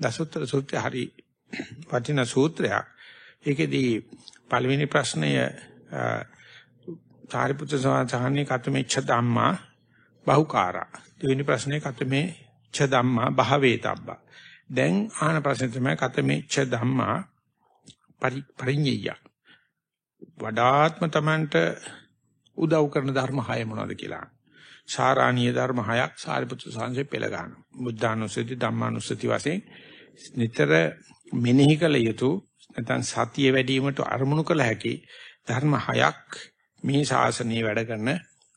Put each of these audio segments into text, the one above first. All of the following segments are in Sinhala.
දසුත්තර සූත්‍රය හරි වටිනා සූත්‍රයක්. ඒකෙදී පළවෙනි ප්‍රශ්නය සාරිපුත්‍ර සාහනේ කතමෙච්ඡ ධම්මා බහුකාරා. දෙවෙනි ප්‍රශ්නේ කතමේ ච්ඡ ධම්මා භාවේතබ්බා. දැන් ආන ප්‍රශ්නේ තමයි කතමෙච්ඡ ධම්මා පරිඤ්ඤය. වඩාත්ම Tamanට උදව් කරන ධර්ම හය මොනවද කියලා. සාරාණීය ධර්ම හයක් සාරිපුත්‍ර සාංශේ පෙළ ගන්නවා. බුද්ධානුස්සති ධම්මානුස්සති වශයෙන් නිතර මෙනෙහි කළ යුතු නැත්නම් සතිය වැඩි වීමට අරමුණු කළ හැකි ධර්ම හයක් මේ ශාසනයේ වැඩ කරන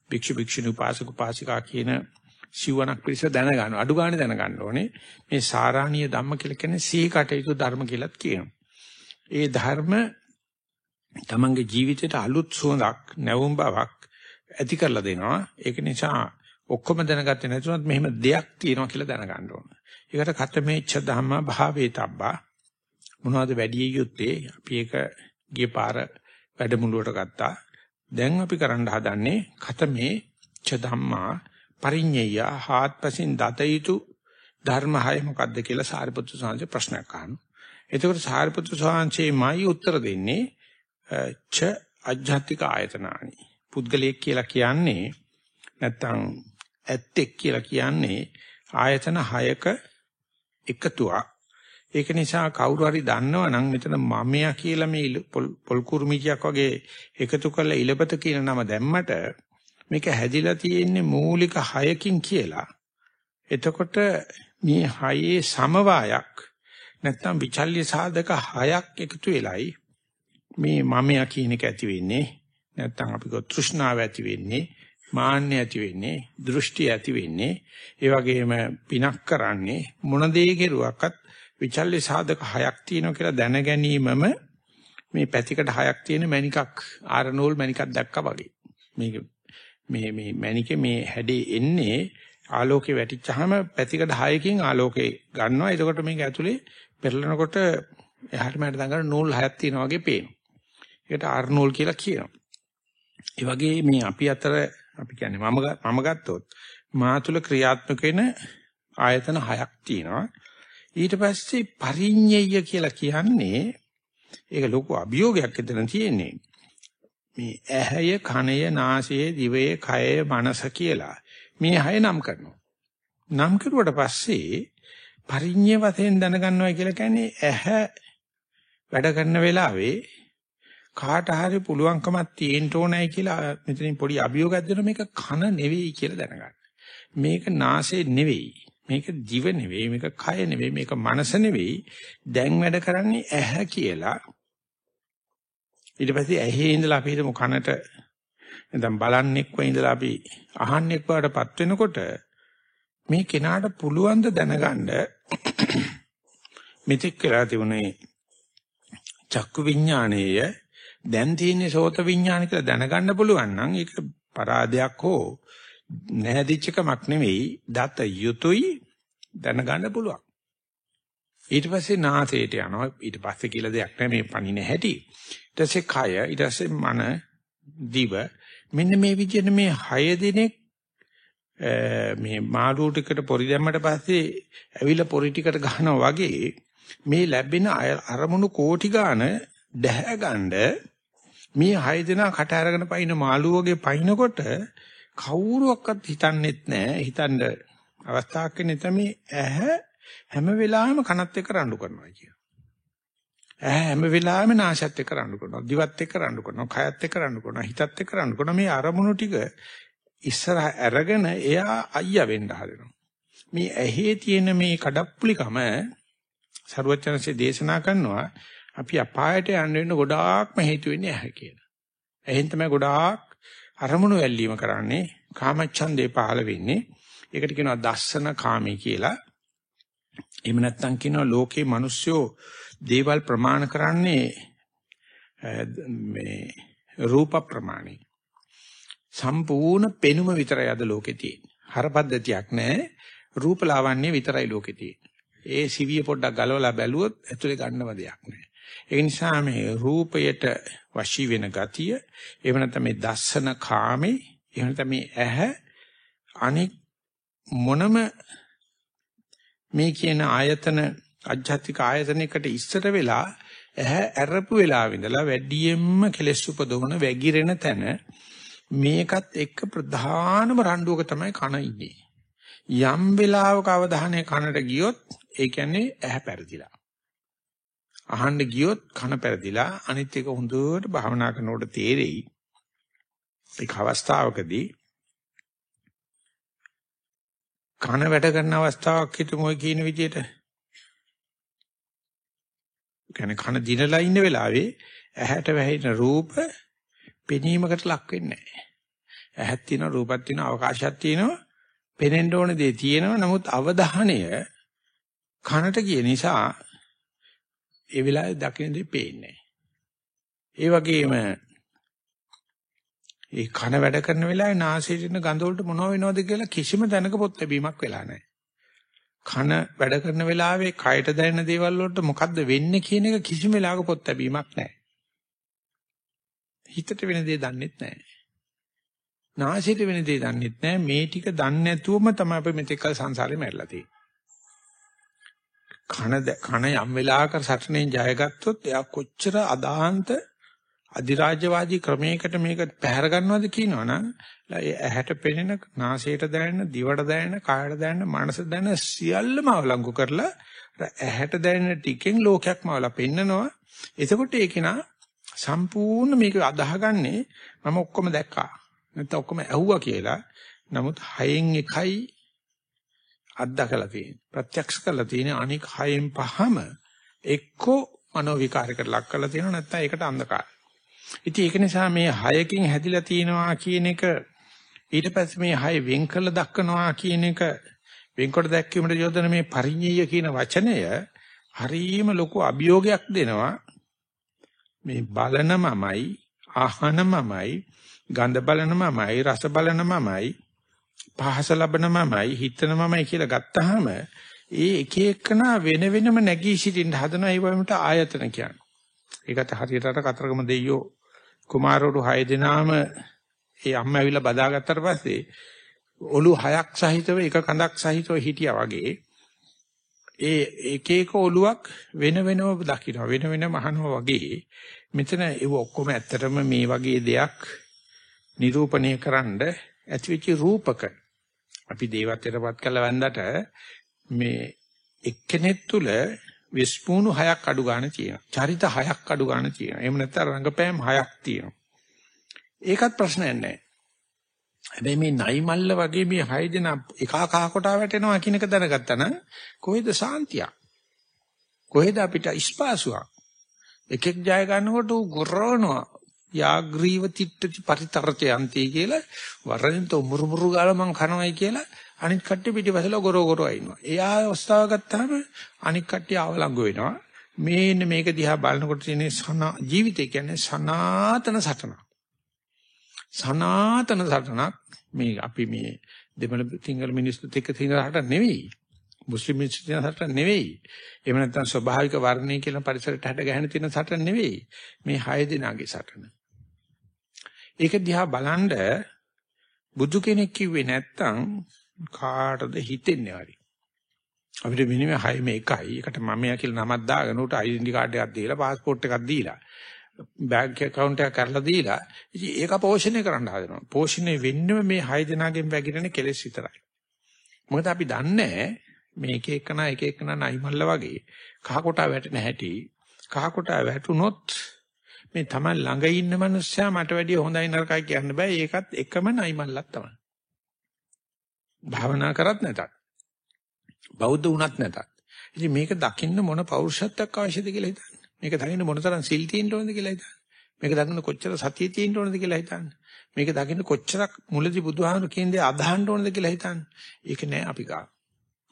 භික්ෂු භික්ෂුණී උපාසක උපාසිකා කියන සිවණක් පිළිස දැනගන්න අඩු ගන්න දැනගන්න ඕනේ මේ සාරාණීය ධම්ම කියලා කියන්නේ සී කටයුතු ධර්ම කියලාත් කියනවා. ඒ ධර්ම තමන්ගේ ජීවිතයට අලුත් සුවඳක් නැවුම් බවක් ඇති කරලා දෙනවා. ඒක නිසා ඔක්කොම දැනගත්තේ නැතුනත් මෙහෙම දෙයක් තියෙනවා කියලා දැනගන්න ඕන. ඒකට කතමේච්ඡ ධම්ම භාවේතබ්බා මොනවද වැඩි යුත්තේ? අපි ඒක ගිය පාර වැඩමුළුවට ගත්තා. දැන් අපි කරන්න හදන්නේ කතමේ ච ධම්මා පරිඤ්ඤය හාත්පසින් දතයුතු ධර්ම හය මොකක්ද කියලා සාරිපුත්‍ර සාංශේ ප්‍රශ්නයක් අහනවා. එතකොට සාරිපුත්‍ර සාංශේමයි උත්තර දෙන්නේ ච අජ්ජත්තික ආයතනානි. පුද්ගලයෙක් කියලා කියන්නේ නැත්තම් ඇත්තෙක් කියලා කියන්නේ ආයතන හයක එකතුවක්. ඒක නිසා කවුරු හරි දන්නවනම් මෙතන මමයා කියලා මේ පොල් කුරුමිටියක් වගේ එකතු කරලා ඉලපත කියන නම දැම්මට මේක හැදිලා තියෙන්නේ මූලික හයකින් කියලා. එතකොට මේ හයේ සමவாயක් නැත්නම් විචල්්‍ය සාධක හයක් එකතු වෙලයි මේ මමයා කියන එක ඇති වෙන්නේ. නැත්නම් අපි කෝ තෘෂ්ණාව ඇති වෙන්නේ. මාන්නය ඇති වෙන්නේ දෘෂ්ටි ඇති වෙන්නේ ඒ වගේම පිනක් කරන්නේ මොන දේ කෙරුවක්වත් විචල්්‍ය සාධක හයක් තියෙනවා කියලා දැන ගැනීමම මේ පැතිකඩ හයක් තියෙන මණිකක් ආරනෝල් මණිකක් දැක්කා වගේ. මේක මේ මේ මණිකේ මේ හැඩේ එන්නේ ආලෝකේ වැටිච්චාම පැතිකඩ හයකින් ආලෝකේ ගන්නවා. එතකොට මේක ඇතුලේ පෙරලනකොට එහාට මෙහාට දඟන නූල් හයක් තියෙනවා වගේ පේනවා. ඒකට ආර්නෝල් කියලා කියනවා. ඒ වගේ මේ අපි අතර අපි කියන්නේ මම මම ගත්තොත් මා තුල ක්‍රියාත්මක වෙන ආයතන හයක් තියෙනවා. ඊට පස්සේ පරිඤ්ඤය කියලා කියන්නේ ඒක ලොකු අභියෝගයක් එතන තියෙන්නේ. මේ ඇහැය, කනය, නාසය, දිවය, කය, මනස කියලා මේ හය නම් කරනවා. නම් කරුවට පස්සේ පරිඤ්ඤය වශයෙන් දැනගන්නවා කියලා කියන්නේ ඇහැ වැඩ කරන වෙලාවේ කාට හරි පුළුවන්කමක් තියෙන්න ඕනයි කියලා මෙතනින් පොඩි අභියෝගයක් දෙනවා මේක කන නෙවෙයි කියලා දැනගන්න. මේක නාසය නෙවෙයි. මේක දිව නෙවෙයි. මේක කය නෙවෙයි. මේක මනස නෙවෙයි. දැන් වැඩ කරන්නේ ඇහැ කියලා. ඊට පස්සේ ඇහි ඉඳලා අපි හිතමු කනට. නැත්නම් බලන්නෙක්ව ඉඳලා අපි අහන්නෙක් වඩපත් වෙනකොට මේ කෙනාට පුළුවන් ද දැනගන්න මෙතෙක් කියලා තිබුණේ චක්කු විඥානයේය. දැන් තියෙන්නේ සෝත විඥාන කියලා දැනගන්න පුළුවන් නම් ඒක පරාදයක් හෝ නැහැදිච්චකමක් නෙවෙයි දත යුතුයි දැනගන්න පුළුවන්. ඊට පස්සේ නාසයට යනවා ඊට පස්සේ කියලා දෙයක් නැහැ මේ පණින හැටි. ඊට පස්සේ කය ඊට පස්සේ මන දිව මෙන්න මේ විදිහට මේ 6 දිනක් මේ මාළු ටිකට පොරි දැම්මට පස්සේ ඇවිල්ලා පොරි ටිකට ගහනවා වගේ මේ ලැබෙන අරමුණු කෝටි ගාන දැහැ ගන්න මේ 6 දෙනා කට අරගෙන පයින් මාළු වගේ පයින්නකොට කවුරුවක්වත් හිතන්නේත් නැහැ. හිතන්න අවස්ථාවක් නැතමේ ඇහැ හැම වෙලාවෙම කනත් එක්ක රණ්ඩු කරනවා කියන. ඇහැ හැම වෙලාවෙම නාසයත් එක්ක රණ්ඩු කරනවා. දිවත් එක්ක රණ්ඩු කරනවා. කයත් එක්ක රණ්ඩු කරනවා. හිතත් එක්ක රණ්ඩු කරනවා. මේ අරමුණු ටික ඉස්සරහ අරගෙන එයා අයියා වෙන්න හදනවා. මේ ඇහි තියෙන මේ කඩප්පුලිකම ਸਰවචනසේ දේශනා කරනවා අපි අපායට යන්න වෙන ගොඩාක්ම හේතු වෙන්නේ ඇහැ කියලා. එහෙන් තමයි ගොඩාක් අරමුණු වැල්ලීම කරන්නේ කාමච්ඡන්දේ පහළ වෙන්නේ. ඒකට කියනවා දස්සන කාමී කියලා. එහෙම නැත්නම් කියනවා ලෝකේ මිනිස්සු දේවල් ප්‍රමාණ කරන්නේ මේ රූප ප්‍රමාණි. සම්පූර්ණ පෙනුම විතරයි අද ලෝකේ තියෙන්නේ. හරපද්ධතියක් නැහැ. රූප ලාවන්‍ය විතරයි ලෝකේ තියෙන්නේ. ඒ සිවිය පොඩ්ඩක් ගලවලා බැලුවොත් ඇතුලේ ගන්නව දෙයක් නැහැ. ඒ නිසා මේ රූපයට වශී වෙන ගතිය එහෙම නැත්නම් මේ දස්සන කාමේ එහෙම නැත්නම් මේ ඇහැ අනික් මොනම මේ කියන ආයතන අජ්ජත්තික ආයතනයකට ඉස්සර වෙලා ඇහැ ඇරපු වෙලාව ඉඳලා වැඩියෙන්ම කෙලස් උපදවන වැగిරෙන තැන මේකත් එක්ක ප්‍රධානම රණ්ඩුවක තමයි කන ඉන්නේ. යම් වෙලාවක අවධානය කනට ගියොත් ඒ කියන්නේ ඇහැ පෙරදිලා. අහන්න ගියොත් කන පෙරදිලා අනිත් එක හොඳට භාවනා කරනකොට තේරෙයි. ඒක අවස්ථාවකදී කන වැඩ කරන අවස්ථාවක් හිතමු ඔය කියන විදිහට කියන්නේ කන දිනලා ඉන්න වෙලාවේ ඇහැට වැහෙන රූප පෙනීමකට ලක් වෙන්නේ නැහැ. ඇහක් තියෙනවා රූපක් තියෙනවා අවකාශයක් තියෙනවා පෙනෙන්න ඕන දේ තියෙනවා නමුත් අවධානය කනට ගිය නිසා ඒ වෙලාවේ දකින්න දෙ පේන්නේ ඒ වගේම ඒ කන වැඩ කරන වෙලාවේ නාසයේ ඉන්න ගඳ වලට මොනව වෙනවද කියලා කිසිම දැනක පොත් ලැබීමක් වෙලා නැහැ. කන වැඩ කරන වෙලාවේ කයට දැනෙන දේවල් වලට මොකද්ද වෙන්නේ කියන එක කිසිම වෙලාවක පොත් ලැබීමක් නැහැ. හිතට වෙන දේ දන්නෙත් නැහැ. නාසයට වෙන දේ දන්නෙත් නැහැ. මේ ටික දන්නේ නැතුවම තමයි අපි මෙතෙක් කල සංසාරේ මැරලා තියෙන්නේ. කන කන යම් වෙලාවක සටනේ ජයගත්තොත් එයා කොච්චර අදාහන්ත අධිරාජ්‍යවාදී ක්‍රමයකට මේක පැහැර ගන්නවද කියනවනම් ඇහැට පෙනෙන නාසයට දැනෙන දිවට දැනෙන කායට දැනෙන මනසට දැනෙන සියල්ලම අවලංගු කරලා ඇහැට දැනෙන ටිකෙන් ලෝකයක්ම අවලා පෙන්නනවා. එතකොට ඒක නා සම්පූර්ණ මේක අදාහගන්නේ මම ඔක්කොම දැක්කා. නැත්නම් ඔක්කොම ඇහුවා කියලා. නමුත් හයෙන් එකයි අත්දකලා තියෙන්නේ. ප්‍රත්‍යක්ෂ කරලා තියෙන්නේ අනික හයෙන් පහම එක්කෝ මනෝ විකාරයකට ලක් කරලා තියෙනවා නැත්නම් ඒකට අන්ධකාරය. ඉතින් ඒක නිසා මේ හයකින් හැදිලා තියෙනවා කියන එක ඊට පස්සේ මේ හය වෙන් කළ දක්වනවා කියන එක වෙන්කොට දැක්වීමට යොදන මේ පරිඤ්ඤය කියන වචනය හරීම ලොකු අභියෝගයක් දෙනවා. මේ බලන මමයි ආහන මමයි ගඳ බලන මමයි රස බලන මමයි පහස ලබන මමයි හිතන මමයි කියලා ගත්තාම ඒ එක එකනා වෙන වෙනම නැගී සිටින්න හදන ඒ වගේමට ආයතන කියන්නේ. ඒකට හරියට අර කතරගම දෙයියෝ කුමාරවරු 6 දෙනාම ඒ අම්මා ඇවිල්ලා බදාගත්තට පස්සේ ඔලු හයක් සහිතව එක කඳක් සහිතව හිටියා වගේ ඒ එක එක ඔලුවක් වෙන වෙනම දකින්න වෙන වෙනම අහනවා වගේ. මෙතන ඒව ඔක්කොම ඇත්තටම මේ වගේ දෙයක් නිරූපණය කරන්න ඇතිවෙච්ච රූපක අපි දේවත්වයටපත් කළ වන්දට මේ එක්කෙනෙක් තුල විස්පූණු හයක් අඩු ගන්න තියෙනවා. චරිත හයක් අඩු ගන්න තියෙනවා. එහෙම නැත්නම් රංගපෑම් හයක් තියෙනවා. ඒකත් ප්‍රශ්නයක් නැහැ. හැබැයි මේ නයිමල්ල වගේ මේ හය දෙනා එකා කහ කොටා වැටෙනවා කියන එක දැනගත්තා නම් කොහෙද සාන්තිය? කොහෙද අපිට ස්පාසුවක්? එකෙක් ජය ගන්නකොට උ ගොරවනවා. යාග්‍රීව තිට්ටති පරිතරතේ අන්ති කියලා වරෙන් තෝ මුරුමුරු ගාලා මං කනවයි කියලා අනිත් කට්ටිය පිටිපස්සල ගොරෝ ගොරෝ ඉන්නවා. එයා අවස්ථාව ගත්තාම අනිත් කට්ටිය අවලංගු වෙනවා. මේන්න මේක දිහා බලනකොට තියෙන ජීවිතය කියන්නේ සනාතන සටනක්. සනාතන සටනක් මේ අපි මේ දෙමළ සිංහල මිනිස්සුත් එක්ක තියෙන රට නෙවෙයි. මුස්ලිම් මිනිස්සු තියෙන රට නෙවෙයි. එහෙම නැත්නම් ස්වභාවික වර්ණය කියන පරිසරයට හැට ගැහෙන තියෙන සටන නෙවෙයි. මේ හය දිනාගේ සටන. ඒක දිහා බලනද බුදු කෙනෙක් කිව්වේ නැත්තම් කාටද හිතෙන්නේ හරි. අපිට මිනිමේ 6 මේ එකයි. එකට මමයා කියලා නමක් දාගෙන උට ඩෙන්ටි කාඩ් එකක් දීලා પાස්පෝර්ට් එකක් දීලා බැංක් account එක කරලා දීලා ඉතින් ඒක පෝෂණය කරන්න හදනවා. පෝෂණය වෙන්නේ මේ 6 දෙනාගෙන් වැగిරෙන කෙලෙස් විතරයි. මොකද අපි දන්නේ මේ එක එකන එක එකන නයිමල්ල වගේ කහ කොටා වැටෙන හැටි කහ කොටා වැටුනොත් මේ තමයි ළඟ ඉන්න මනුස්සයා මට වැඩිය හොඳයි නරකයි කියන්න බෑ. ඒකත් එකම නයිමල්ලක් තමයි. භාවනා කරත් නැතත් බෞද්ධ වුණත් නැතත්. ඉතින් මේක දකින්න මොන පෞරුෂත්වයක් අවශ්‍යද කියලා හිතන්න. මේක දකින්න මොන තරම් සිල් තියෙන්න ඕනද කියලා හිතන්න. මේක දකින්න කොච්චර සතිය තියෙන්න ඕනද කියලා හිතන්න. මේක දකින්න කොච්චරක් මුලදී බුදුහාමුදුරු කියන දේ අදහන්න ඕනද කියලා හිතන්න. ඒක නෑ අපි ගා.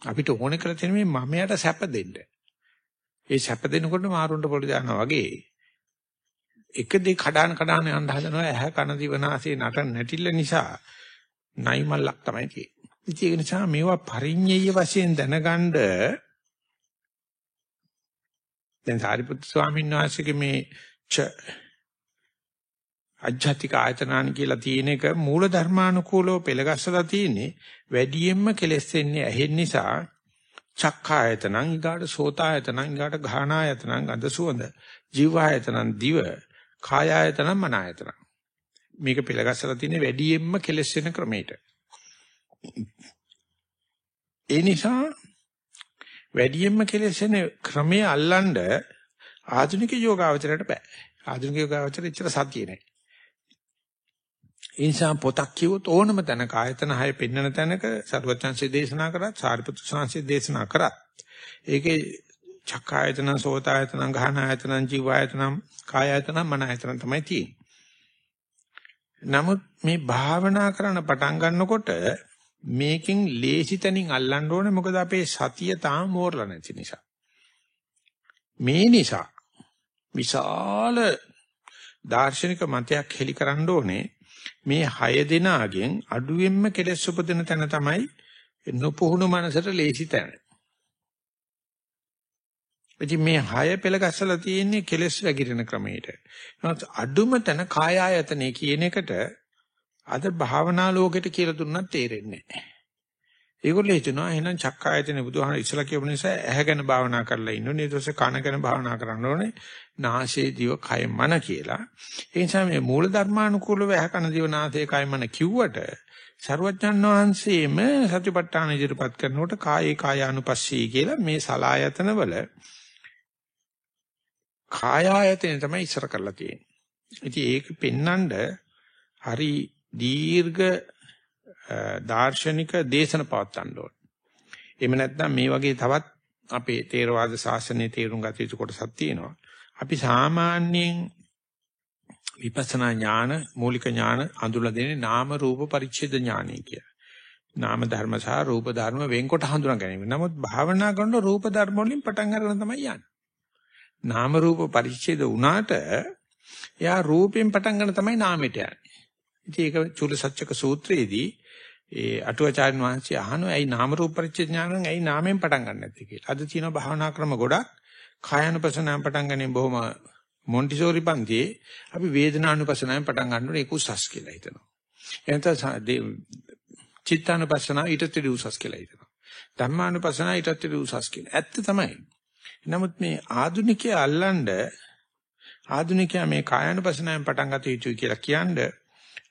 අපිට ඕනේ කරලා තියෙන මේ මමයට සැප දෙන්න. ඒ සැප දෙනකොට මාරුන්ට පොඩි දානවා වගේ. එක දෙක කඩාන කඩාන යන්න හදනවා. ඇහ කන දිවනාසය නටන නැටිල්ල නිසා නයිමල්ලක් තමයි තියෙන්නේ. ඉතින් ඒක නිසා මේවා පරිඤ්ඤය වශයෙන් දැනගන්න දැන් සාරිපුත්තු ස්වාමීන් වහන්සේගේ මේ ච අජ්ජාතික ආයතනාන කියලා තියෙන එක මූල ධර්මානුකූලව පෙළගස්සලා තියෙන්නේ වැඩියෙන්ම කෙලස් වෙන්නේ ඇහෙන් නිසා. චක්ඛායතනං ඊගාට සෝතායතනං ඊගාට ගාහනායතනං ගඳ සුවඳ ජීවායතනං දිව කායායතනං මනායතනං. මේක පෙළගස්සලා තියෙන වැඩියෙන්ම කෙලස් වෙන ක්‍රමයට. ඒ නිසා වැඩියෙන්ම කෙලස් වෙන ක්‍රමයේ අල්ලන්න ආධුනික යෝගාවචරයට බෑ. ආධුනික යෝගාවචරය ඉච්චර සතියේ නෑ. ඒ නිසා පොතක් කියවොත් ඕනම තැනක ආයතන හය පෙන්වන තැනක සර්වචන්සේ දේශනා කරත් සාරිපුත්‍ර සංසේ දේශනා කරත් ඒකේ චක්කායතන සෝතායතන ගහනායතන ජීවායතන කායායතන මනායතන තමයි තියෙන්නේ. නමුත් මේ භාවනා කරන පටන් ගන්නකොට මේකෙන් ලේසි තැනින් අල්ලන්න ඕනේ මොකද අපේ සතිය තාම මෝරලා නැති නිසා. මේ නිසා විශාල දාර්ශනික මතයක් හෙලි කරන්න ඕනේ මේ හය දෙනාගෙන් අඩුවෙන්ම කෙලෙස් උපදින තැන තමයි නොපුහුණු මනසට ලේසි තැන. ඉතින් මේ හය පෙළ ගැස්සලා තියෙන්නේ කෙලෙස් වැగిරෙන ක්‍රමයට. නමුත් අඩුම තැන කාය ආයතනේ කියන එකට අද භාවනා ලෝකෙට කියලා දුන්නත් තේරෙන්නේ නැහැ. ඒගොල්ලෝ හිතනවා එහෙනම් චක්කායතනේ බුදුහාම ඉස්සලා කියපු නිසා ඇහැ ගැන භාවනා කරලා ඉන්න ඕනේ. ඊට පස්සේ කන ගැන භාවනා කරන්න ඕනේ. නාසය දිව කය මන කියලා. ඒ නිසා මේ මූල ධර්මානුකූලව ඇහැ කන දිව නාසය කය මන කිව්වට සරුවච්චන් වහන්සේම සතිපට්ඨාන ඉදිරිපත් කරනකොට කායේ කායානුපස්සී කියලා මේ සලායතන වල කායායතන තමයි ඉස්සර කරලා තියෙන්නේ. ඉතින් ඒක පෙන්නඳ හරි දීර්ඝ දාර්ශනික දේශන පවත්වන්න ඕන. එහෙම නැත්නම් මේ වගේ තවත් අපේ තේරවාද ශාසනයේ තේරුම් ගත යුතු කොටසක් තියෙනවා. අපි සාමාන්‍යයෙන් විපස්සනා ඥාන මූලික ඥාන අඳුරලා දෙන්නේ නාම රූප පරිච්ඡේද ඥානය කියලා. නාම ධර්ම සහ රූප ධර්ම වෙන්කොට හඳුනා ගැනීම. නමුත් භාවනා කරනකොට රූප ධර්ම වලින් පටන් අරගෙන තමයි යන්නේ. නාම රූප පරිච්ඡේද වුණාට එයා රූපයෙන් පටන් ගන්න තමයි නාමයට යන්නේ. ඉතින් ඒක චූල සත්‍යක සූත්‍රයේදී ඒ අටුවාචාර්ය වහන්සේ අහනවා ඇයි නාම රූප පරිච්ඡේද ඥානෙන් ඇයි නාමයෙන් පටන් ගන්න නැත්තේ කියලා. අද තියෙන භාවනා ක්‍රම ගොඩක් කායानुපසනාවෙන් පටන් ගන්නේ බොහොම මොන්ටිසෝරි පන්තියේ අපි වේදනානුපසනාවෙන් පටන් ගන්න ඕනේ ඒක උසස් කියලා හිතනවා. එතන චිත්තානුපසනාව ඊටත් උසස් කියලා හිතනවා. ධම්මානුපසනාව ඊටත් උසස් කියලා. ඇත්ත තමයි. නමුත් මේ ආධුනිකයා අල්ලන්න ආධුනිකයා මේ කායानुපසනාවෙන් පටන් ගත යුතුයි කියලා කියන්නේ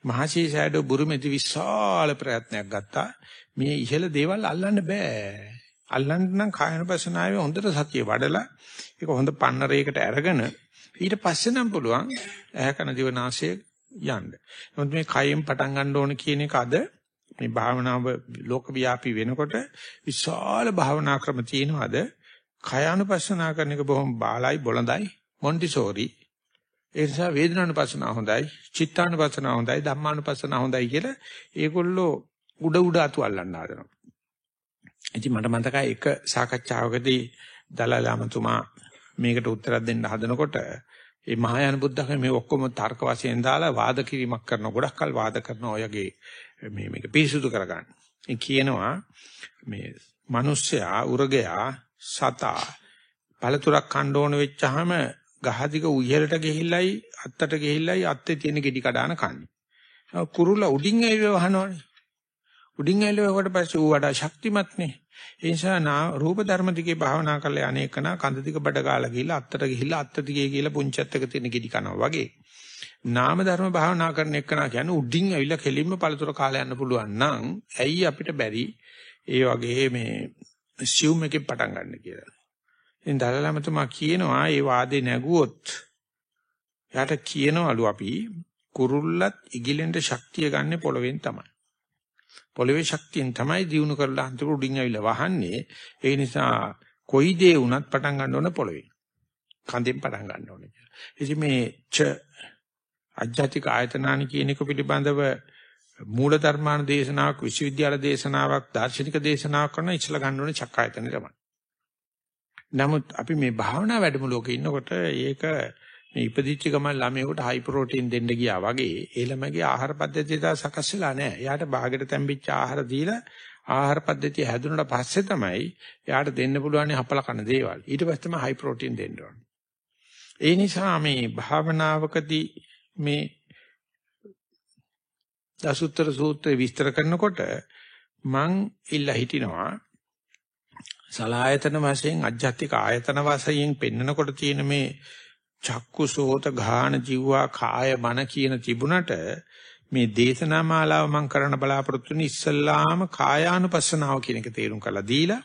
මහසී සෑඩෝ බුරුමෙදි විශාල ප්‍රයත්නයක් ගත්තා. මේ ඉහළ දේවල් අල්ලන්න බෑ. අල්ලන්න නම් කායනපසනාවේ හොඳට සතිය වඩලා ඒක හොඳ පන්නරයකට අරගෙන ඊට පස්සේ නම් පුළුවන් ඇහැ කන දිවනාසය යන්න. නමුත් මේ කයෙන් පටන් ගන්න ඕන කියන එක අද මේ භාවනාව ලෝකව්‍යාපී වෙනකොට විශාල භාවනා ක්‍රම තියෙනවාද? කයානුපස්සනා කරන එක බොහොම බාලයි බොළඳයි මොන්ටිසෝරි ඒ නිසා වේදනානුපස්සනාව හොඳයි, චිත්තානුපස්සනාව හොඳයි, ධම්මානුපස්සනාව හොඳයි කියලා ඒගොල්ලෝ උඩ උඩ අතු අල්ලන්න හදනවා. ඉතින් මට මතකයි එක සාකච්ඡාවකදී දලයි ලාමතුමා මේකට උත්තරයක් දෙන්න හදනකොට ඒ මහායාන බුද්ධඝම මේ ඔක්කොම තර්ක වශයෙන් දාලා වාද කිරීමක් කරන ගොඩක් කල් වාද කරන ඔයගේ මේ මේක පිරිසුදු කරගන්න. ඒ කියනවා මේ මිනිස්සයා උරගයා සතා පළතුරක් කන්න ඕන වෙච්චාම ගහදිග උයරට ගිහිල්ලයි අත්තට ගිහිල්ලයි අත්තේ තියෙන ගෙඩි කඩාන කන්නේ. කුරුල්ල උඩින් ඇවිල්ලා වහනවනේ. උඩින් ඇවිල්ලා වට පස්සේ ඌ වඩා ශක්තිමත් නේ. ඒ නිසා නා රූප ධර්ම දිගේ භාවනා කරලා අනේකන කඳ දිග බඩ ගාලා ගිහිල්ලා අත්තට ගිහිල්ලා අත්ත දිගේ ගිහිල්ලා පුංචත් එක තියෙන ගෙඩි කනවා වගේ. නාම ධර්ම භාවනා කරන එකනා කියන්නේ උඩින් ඇවිල්ලා කෙලින්ම පළතුර කාලා යන්න පුළුවන් නම් ඇයි අපිට බැරි ඒ වගේ මේ සියුම් එකෙන් පටන් ගන්න කියලා. ඉතින් දලලමතුමා කියනවා මේ වාදේ නැගුවොත් එයාට කියනවලු අපි කුරුල්ලත් ඉගිලෙන්ට ශක්තිය ගන්න පොළවෙන් තමයි. පොළවේ ශක්තියෙන් තමයි දිනු කරලා අන්තිම උඩින් ඇවිල්ලා වහන්නේ. ඒ නිසා කොයි දේ වුණත් පටන් ගන්න ඕන පොළවේ. කඳෙන් පටන් ගන්න ඕනේ කියලා. ඉතින් මේ ච අජ්ජාතික ආයතනානි කියන එක පිළිබඳව මූල ධර්මාන දේශනාවක් විශ්වවිද්‍යාල දේශනාවක් දාර්ශනික දේශනාවක් කරන ඉස්සලා ගන්න ඕනේ චක්කායතනෙ තමයි. නමුත් අපි මේ භාවනා වැඩමුළුවක ඉන්නකොට ඒක මේ ඉපදිච්ච ගමන් ළමයෙකුට හයි ප්‍රෝටීන් දෙන්න ගියා වගේ ඒ ළමගේ ආහාර පද්ධතිය තා සකස් වෙලා නැහැ. එයාට බාගෙට තැම්පිච්ච ආහාර දීලා ආහාර පද්ධතිය හැදුනට පස්සේ තමයි එයාට දෙන්න පුළුවන් හපල කන දේවල්. ඊට පස්සේ තමයි හයි ප්‍රෝටීන් දෙන්න ඕනේ. ඒ නිසා මේ භාවනාවකදී මේ දසුත්තර සූත්‍රය විස්තර කරනකොට මං ඉල්ලා හිටිනවා සලායතන වශයෙන් අජ්ජත්තික ආයතන වශයෙන් පෙන්නකොට තියෙන මේ චක්කු සෝත ගාන ජීවා කාය මන කියන තිබුණට මේ දේශනා මාලාව මම කරන්න බලාපොරොත්තු වෙන ඉස්සල්ලාම කායානුපස්සනාව කියන එක තේරුම් කරලා දීලා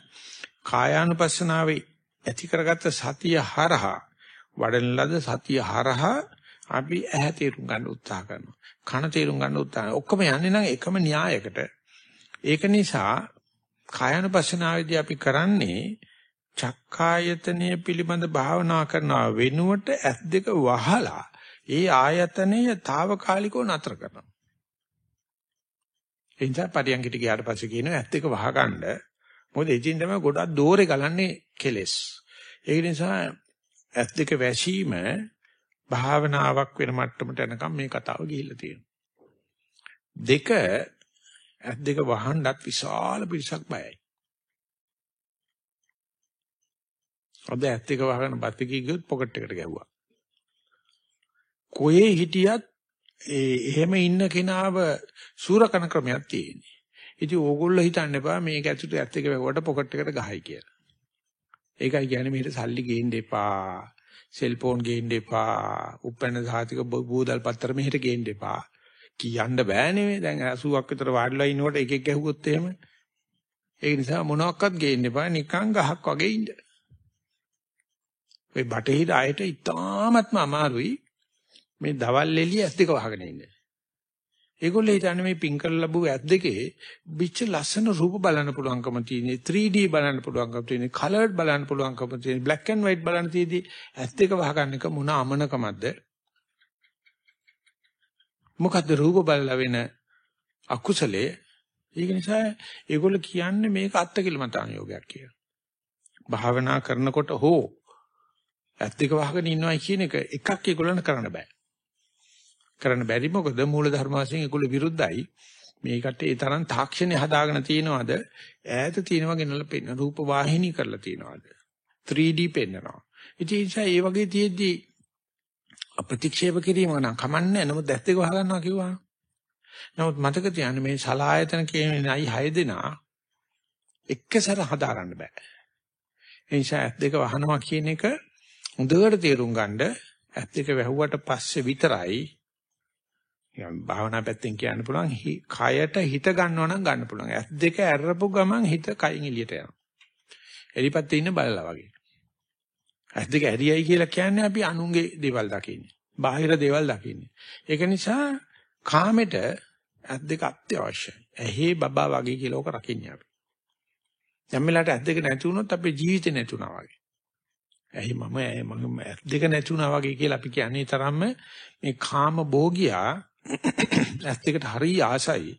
කායානුපස්සනාවේ ඇති කරගත්ත සතිය හරහා වඩන ලද සතිය හරහා අපි ඇහැ තේරුම් ගන්න උත්සාහ කරනවා. කන තේරුම් ගන්න උත්සාහ ඔක්කොම යන්නේ නම් එකම න්‍යායකට ඒක නිසා කායानुපස්සනාවේදී අපි කරන්නේ චක්කායතනය පිළිබඳ භාවනා කරනවා වෙනුවට ඇස් දෙක වහලා ඒ ආයතනය తాවකාලිකව නතර කරනවා. එනිසා පරියන්කිට ගියාට පස්සේ කියනවා ඇස් දෙක වහගන්න. මොකද එදින් තමයි ගොඩක් දෝරේ ගලන්නේ කෙලස්. ඒ නිසා ඇස් දෙක වැසීම භාවනාවක් වෙන මට්ටමට යනකම් මේ කතාව ගිහිල්ලා තියෙනවා. දෙක ඇස් දෙක වහන්නත් විශාල පිරිසක් බයයි. අද ඇත් එක වහගෙන බත් එක ගියොත් පොකට් එකට ගැහුවා. කොහේ හිටියත් ඒ එහෙම ඉන්න කෙනාව සූරකන ක්‍රමයක් තියෙන්නේ. ඉතින් ඕගොල්ලෝ හිතන්න එපා මේක ඇතුළට ඇත් එක වැහුවට පොකට් එකට ගහයි කියලා. ඒකයි කියන්නේ මෙහෙට සල්ලි ගේන්න එපා. සෙල්ෆෝන් ගේන්න එපා. උපැන්න සාතික බූදල් පත්තර මෙහෙට ගේන්න එපා. කියන්න බෑනේ දැන් 80ක් විතර වාඩිලා ඉන්නකොට එකෙක් ගැහුවොත් එහෙම. ඒ නිසා මොනවත් ගේන්න එපා. නිකන් ගහක් වගේ ඉන්න. ඔය බටහිර ආයත ඉතාමත්ම අමාරුයි මේ දවල් එළිය ඇස් දෙක වහගෙන ඉන්න. ඒගොල්ලෝ හිතන්නේ මේ පින් කරලා ලැබුව ඇස් දෙකේ පිච්ච ලස්සන රූප බලන්න පුළුවන්කම තියෙන 3D බලන්න පුළුවන්කම තියෙන කලර්ඩ් බලන්න පුළුවන්කම තියෙන black and white බලන්න තියෙදි ඇස් දෙක වහගන්න එක මොන අමනකමක්ද මොකද්ද රූප බලලා වෙන අකුසලයේ ඒක නිසා ඒගොල්ලෝ කියන්නේ මේක අත්තිකිලමතාන යෝගයක් කියලා. භාවනා කරනකොට හෝ ඇත් දෙක වහගෙන ඉන්නවා කියන එක එකක් ඒගොල්ලන්ට කරන්න බෑ. කරන්න බැරි මොකද මූල ධර්ම වශයෙන් ඒගොල්ලෝ විරුද්ධයි. මේකට ඒ තරම් තාක්ෂණය හදාගෙන තියනවාද ඈත තියනවා ගෙනල්ලා පෙන්න රූප වාහිනී කරලා තියනවාද 3D පෙන්නනවා. ඉතින් ඒ වගේ තියෙද්දි අප්‍රතික්ෂේප කිරීම නම් කමන්නේ නමුත් ඇත් දෙක වහගන්නවා කිව්වා. නමුත් මතක තියාගන්න මේ සලායතන කියන්නේ නයි 6 දෙනා එක්කසර හදාගන්න බෑ. ඒ නිසා ඇත් දෙක වහනවා කියන එක හොඳට තේරුම් ගන්න ඇත් දෙක වැහුවට පස්සේ විතරයි යම් භාවනා පැත්තෙන් කියන්න පුළුවන් කයට හිත ගන්නවා නම් ගන්න පුළුවන්. ඇත් දෙක ඇරපු ගමන් හිත කයින් එළියට යනවා. එලිපත්තේ ඉන්න බලලා වගේ. ඇත් දෙක ඇරියයි කියලා කියන්නේ අපි අනුන්ගේ දේවල් දකින්නේ. බාහිර දේවල් දකින්නේ. ඒක නිසා කාමෙට ඇත් දෙක අත්‍යවශ්‍යයි. ඇහි බබා වගේ කියලා ඔක රකින්නේ අපි. යම් වෙලාවට ඇත් දෙක නැති වුණොත් අපේ ජීවිතේ නැතුණා වගේ. ඇයි මම මම දෙක නැතුණා වගේ කියලා අපි කියන්නේ තරම්ම මේ කාම භෝගියා ඇස් දෙකට හරි ආසයි.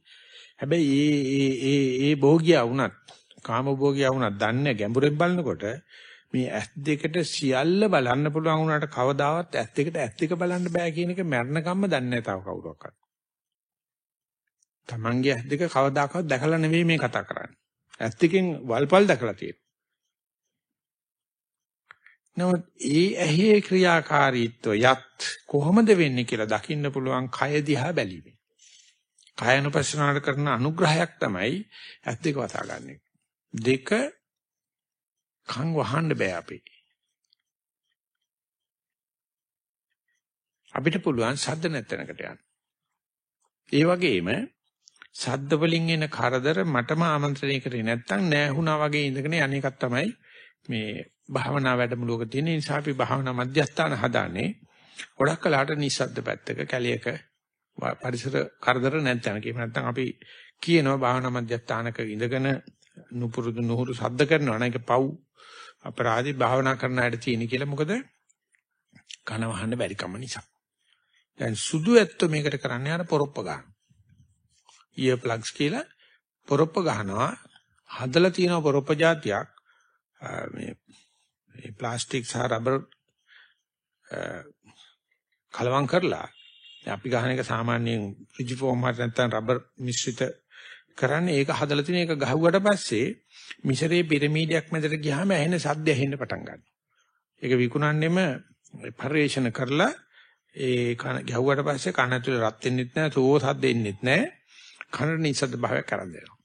හැබැයි ඒ ඒ ඒ ඒ භෝගියා වුණත් කාම භෝගියා වුණත් දන්නේ ගැඹුරෙන් බලනකොට මේ ඇස් දෙකට සියල්ල බලන්න පුළුවන් වුණාට කවදාවත් ඇස් දෙකට ඇස් දෙක බලන්න බෑ කියන එක මරණකම්ම දන්නේ නැහැ තව කවුරක්වත්. Tamange ඇස් දෙක කවදාකවත් දැකලා නෙවෙයි මේ කතා කරන්නේ. ඇස් දෙකෙන් වල්පල් දැකලා තියෙනවා. නමුත් ඒ ඇහි ක්‍රියාකාරීත්වය යත් කොහොමද වෙන්නේ කියලා දකින්න පුළුවන් කය දිහා බැලීමෙන්. කායනුපස්සනාවට කරන අනුග්‍රහයක් තමයි ඇස් දෙක වසා ගන්න එක. දෙක කන් වහන්න බෑ අපි. අපිට පුළුවන් සද්ද නැතනකට යන්න. ඒ වගේම සද්ද වලින් එන කරදර මටම ආමන්ත්‍රණය කරේ නැත්නම් නෑහුණා වගේ ඉඳගෙන අනේකක් තමයි මේ භාවනා වැඩමුළුවක තියෙන නිසා අපි භාවනා මධ්‍යස්ථාන හදාන්නේ ගොඩක් කලකට නිස්සද්ද පැත්තක කැලියක පරිසර කරදර නැත්නම් කියම නැත්නම් අපි කියනවා භාවනා මධ්‍යස්ථානක ඉඳගෙන නුපුරුදු නුහුරු සද්ද කරනවා නේද? පව් අපරාධි භාවනා කරන අයට තියෙන කියලා. මොකද? කන වහන්න බැරි කම නිසා. දැන් සුදු ඇත්තෝ මේකට කරන්නේ අර පොරොප්ප ගන්න ඉයර් ප්ලග්ස් කියලා පොරොප්ප ගහනවා. හදලා තියෙන පොරොප්ප જાතියක් මේ මේ ප්ලාස්ටික් සහ රබර් කලවම් කරලා අපි ගහන එක සාමාන්‍යයෙන් රිජි ෆෝම් හරි නැත්නම් රබර් මිශ්‍රිත කරන්නේ ඒක හදලා තියෙන එක ගහුවට පස්සේ මිශ්‍රයේ පිරමීඩයක් මැදට ගියාම ඇහෙන සද්ද ඇහෙන්න පටන් ගන්නවා. ඒක විකුණන්නෙම පරිවේෂණ කරලා ඒ කන ගැහුවට පස්සේ කන ඇතුලේ රත් වෙන්නෙත් නැහැ, සෝ සද්ද එන්නෙත් නැහැ. කනට නිසද්ද භාවයක් කරන් දෙනවා.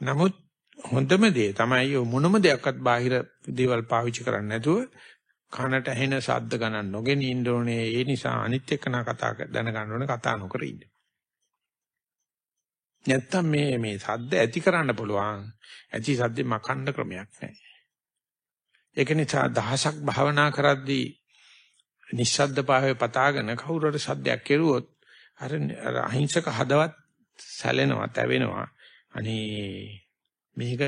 නමුත් හොඳම දේ තමයි මොනම දෙයක්වත් බාහිර දේවල් පාවිච්චි කරන්නේ නැතුව කනට ඇහෙන ශබ්ද ගණන් නොගෙන ඉන්න ඕනේ. ඒ නිසා අනිත් එක්කන කතා දැනගන්න ඕනේ කතා නොකර ඉන්න. නැත්තම් මේ මේ සද්ද ඇති කරන්න පුළුවන්. ඇති සද්දේ මකන්න ක්‍රමයක් නැහැ. ඒක නිසා දහසක් භාවනා කරද්දී නිස්සද්ද පාවේ පතාගෙන කවුරු හරි සද්දයක් කෙරුවොත් අර අහිංසක හදවත් සැලෙනවා, තැවෙනවා. අනේ මේක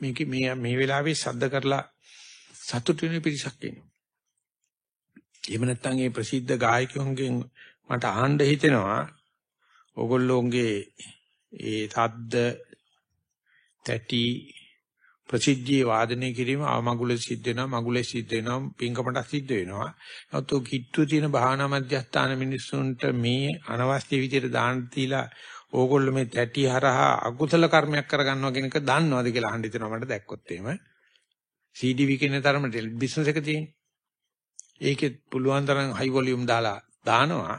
මේක මේ මේ වෙලාවේ සද්ද කරලා සතුටු වෙන පිරිසක් ඉන්නවා. එහෙම නැත්නම් මේ ප්‍රසිද්ධ ගායකයන්ගෙන් මට අහන්න හිතෙනවා ඕගොල්ලෝගේ ඒ සද්ද තැටි ප්‍රසිද්ධියේ වාදනය කිරීම අවමගුල සිද්ධ වෙනවා මගුලේ සිද්ධ වෙනවා පින්කමට සිද්ධ වෙනවා. නමුත් ඔය කිට්ටු තියෙන භාවනා මධ්‍යස්ථාන මිනිස්සුන්ට මේ අනවශ්‍ය විදිහට දාන්න තියලා ඕගොල්ලෝ මේ තැටි හරහා අකුසල කර්මයක් කරගන්නවා කියන එක දන්නවද කියලා අහන්න හිතෙනවා මට දැක්කොත් එහෙම. CD විකින තරමට බිස්නස් එක තියෙන. ඒකෙත් පුළුවන් තරම් හයි වොලියුම් දාලා දානවා.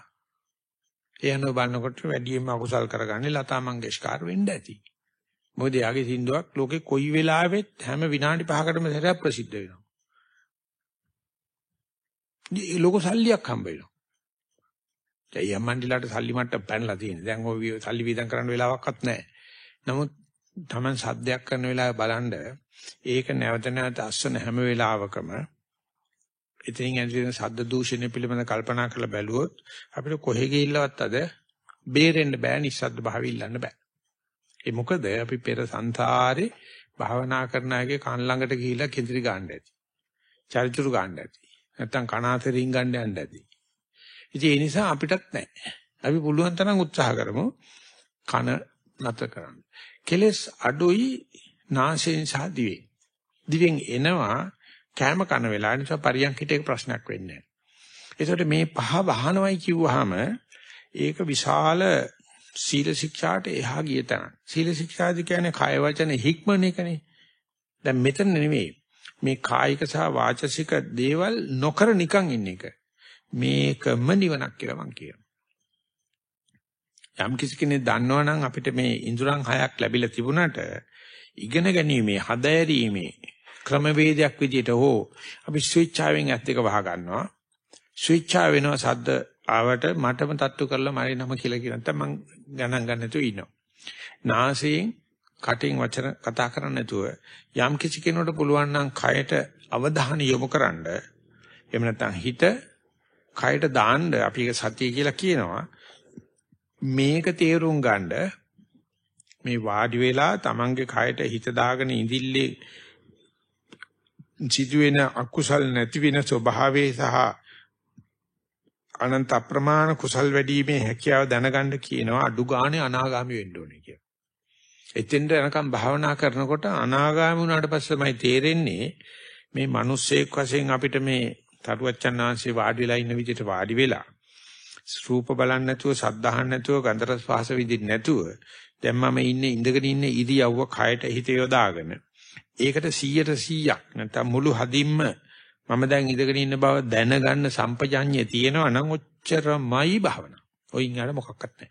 ඒ අනුව බලනකොට වැඩියෙන්ම අකුසල් කරගන්නේ ලතා මංගেশකර් වෙන්න ඇති. මොකද යාගේ සින්දුවක් ලෝකේ කොයි වෙලාවෙත් හැම විනාඩි 5කටම සැරයක් ප්‍රසිද්ධ වෙනවා. ඒ ලෝක සල්ලියක් හම්බ වෙනවා. ඒ යම්මන්ඩිලාට සල්ලි මට්ටම් පැනලා තියෙනවා. දැන් ওই සල්ලි වීදම් කරන්න වෙලාවක්වත් නැහැ. නමුත් Taman සද්දයක් කරන වෙලාවේ බලන්න ඒක නැවත නැවත අස්සන හැම වෙලාවකම ඉතින් ඇතුළේ සද්ද දූෂණය පිළිබඳ කල්පනා කරලා බැලුවොත් අපිට කොහෙ ගිහිල්ලවත් අද බේරෙන්න බෑ නිස්සද්ද භාවය ඉල්ලන්න බෑ. ඒ මොකද අපි පෙර සංසාරේ භාවනා කරන අයගේ කන් ළඟට ගිහිල්ලා කෙඳිරි ගන්න ඇති. චරිචුරු ගන්න ඇති. නැත්තම් කනාතරින් ගන්න යන්න ඇති. ඉතින් ඒ නිසා අපිටත් නැහැ. අපි පුළුවන් තරම් උත්සාහ කරමු කන නැතර කරන්න. කෙලස් අඩුයි නාසයෙන් සහ දිවෙන්. දිවෙන් එනවා කෑම කන වෙලාව නිසා පරියන්කිට ඒක ප්‍රශ්නයක් වෙන්නේ නැහැ. මේ පහ වහනවයි කිව්වහම ඒක විශාල සීල ශික්ෂාට එහා ගිය තැන. සීල ශික්ෂාදි කියන්නේ කය වචන හික්මන එකනේ. දැන් මෙතන නෙමෙයි. මේ කායික සහ වාචසික දේවල් නොකර නිකන් ඉන්න එක. මේකම නිවනක් කියලා මම කියනවා. යම් කිසි කෙනෙක් දන්නවනම් අපිට මේ ඉඳුරන් හයක් ලැබිලා තිබුණාට ඉගෙන ගැනීමේ හදෑරීමේ ක්‍රමවේදයක් විදිහට හෝ අපි ස්විච්චාවෙන් ඇත් දෙක වහ ගන්නවා. ස්විච්චා වෙනවා සද්ද ආවට මටම තට්ටු කරලා මරේ නම කියලා කියන නැත්නම් මං ගණන් ගන්න නැතුව ඉන්නවා. නාසයෙන් කටින් වචන කතා කරන්නේ නැතුව යම් කිසි කෙනෙකුට පුළුවන් නම් කයට අවධානය යොමු කරන්න එහෙම නැත්නම් හිත කයට දාන්න අපි ඒක සතිය කියලා කියනවා. මේක තේරුම් ගන්න මේ වාඩි වෙලා Tamange කයට හිත දාගෙන ඉඳිල්ලේ සිදුවෙන අකුසල් නැති වෙන ස්වභාවයේ සහ අනන්ත අප්‍රමාණ කුසල් වැඩිීමේ හැකියාව දැනගන්න කියනවා අඩු ගානේ අනාගාමි වෙන්න ඕනේ කියලා. එතෙන්ට යනකම් භාවනා කරනකොට අනාගාමි වුණාට පස්සෙමයි තේරෙන්නේ මේ මිනිස්සෙක් වශයෙන් අපිට මේ තරුවච්චන් ආංශේ වාඩි වෙලා ඉන්න විදිහට වාඩි වෙලා රූප බලන්න නැතුව සද්ද අහන්න නැතුව ගන්ධ රස පහස විඳින්න නැතුව දැන් මම ඉන්නේ ඉඳගෙන ඉන්න ඉරියව්ව කයට හිත යොදාගෙන ඒකට 100ට 100ක් නැත්නම් මුළු හදින්ම මම දැන් ඉඳගෙන ඉන්න බව දැනගන්න සම්පජඤ්ඤය තියෙනවා නම් ඔච්චරමයි භාවනාව. ඔයින් යාර මොකක්වත් නැහැ.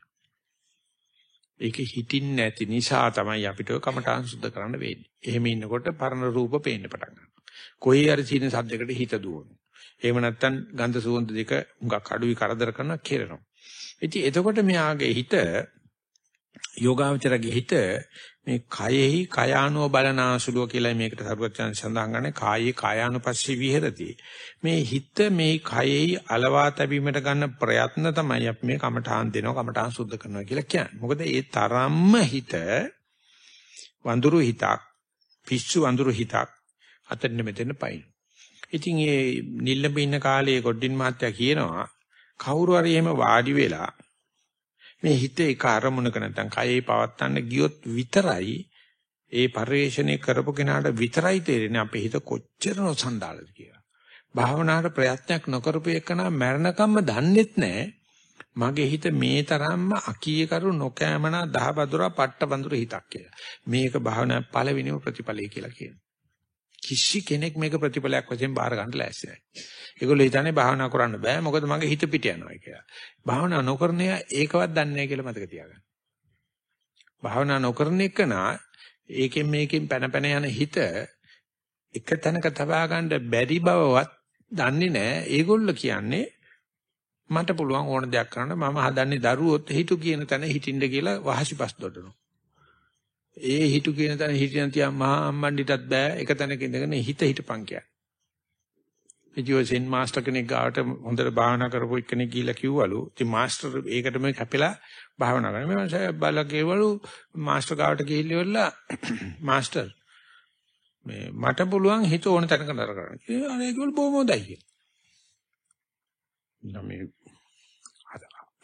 ඒක හිතින් නැති නිසා තමයි අපිට කමඨාන් සුද්ධ කරන්න වෙන්නේ. එහෙම ඉන්නකොට පරණ රූප පේන්න පටන් ගන්නවා. කොයි හරි සීන සද්දයකට හිත දුවනවා. එහෙම නැත්නම් ගන්ධ සුවඳ දෙක හුඟක් අඩුයි කරදර කරනවා කෙරෙනවා. ඉතින් එතකොට මෙයාගේ හිත යෝගාවචරගේ හිත මේ කයෙහි කයානුව බලනාසුලුව කියලා මේකට සරුවචන සඳහන් කරන්නේ කායේ කායානුපස්සී විහෙරති. මේ හිත මේ කයෙහි අලවා තැබීමට ගන්න ප්‍රයත්න තමයි අපි මේ කමඨාන් දෙනවා කමඨාන් සුද්ධ කරනවා කියලා කියන්නේ. මොකද ඒ තරම්ම හිත වඳුරු හිතක් පිස්සු වඳුරු හිතක් අතෙන් මෙතෙන් පයින්. ඉතින් ඒ නිල්ලඹ ඉන්න කාලේ ගොඩින් මහත්තයා කියනවා කවුරු හරි එහෙම වාඩි වෙලා මේ හිත එක අරමුණක නැත්නම් කයේ පවත්තන්න ගියොත් විතරයි ඒ පරිශ්‍රණය කරපු කෙනාට විතරයි තේරෙන්නේ අපේ හිත කොච්චර නොසන්ඩාලද කියලා. භාවනාවට ප්‍රයත්නයක් නොකරපු එකනා මරණකම්ම දන්නෙත් නැහැ. මගේ හිත මේ තරම්ම අකීකරු නොකෑමනා දහබදුරා පට්ටබඳුර හිතක් කියලා. මේක භාවනා පළවෙනිම ප්‍රතිඵලයි කියලා කියනවා. කිසි කෙනෙක් මේක ප්‍රතිඵලයක් වශයෙන් බාර ගන්න ලෑස්ති නැහැ. ඒගොල්ලෝ හිතන්නේ භාවනා කරන්න බෑ මොකද මගේ හිත පිට යනවා කියලා. භාවනා නොකරන ඒකවත් දන්නේ නැහැ කියලා මතක තියාගන්න. භාවනා නොකරන එකනා ඒකෙන් මේකෙන් පැන පැන යන හිත එක තැනක තබා ගන්න බැරි බවවත් දන්නේ නැහැ. ඒගොල්ල කියන්නේ මට පුළුවන් ඕන දෙයක් කරන්න මම හදන්නේ දරුවොත් හිතු කියන තැන හිටින්න කියලා වහසිපස් දොඩනවා. ඒ හිතු කියන තැන හිටියන් තියා මහා අම්මණ්ඩිටත් බෑ එක තැනක ඉඳගෙන හිත හිටපන් කියන්නේ. ඉතින් මාස්ටර් කෙනෙක් ගාවට හොඳට භාවනා කරපු කෙනෙක් ගිහිල්ලා කිව්වලු. ඉතින් මාස්ටර් ඒකටම කැපිලා භාවනා කරනවා. මම සය බලලා කිව්වලු මාස්ටර් ගාවට ගිහිල්ලා මාස්ටර් මේ මට පුළුවන් හිත ඕන තැනක නතර කරන්න. ඒ අනේ කිව්වලු බොහොම හොඳයි කියලා. මේ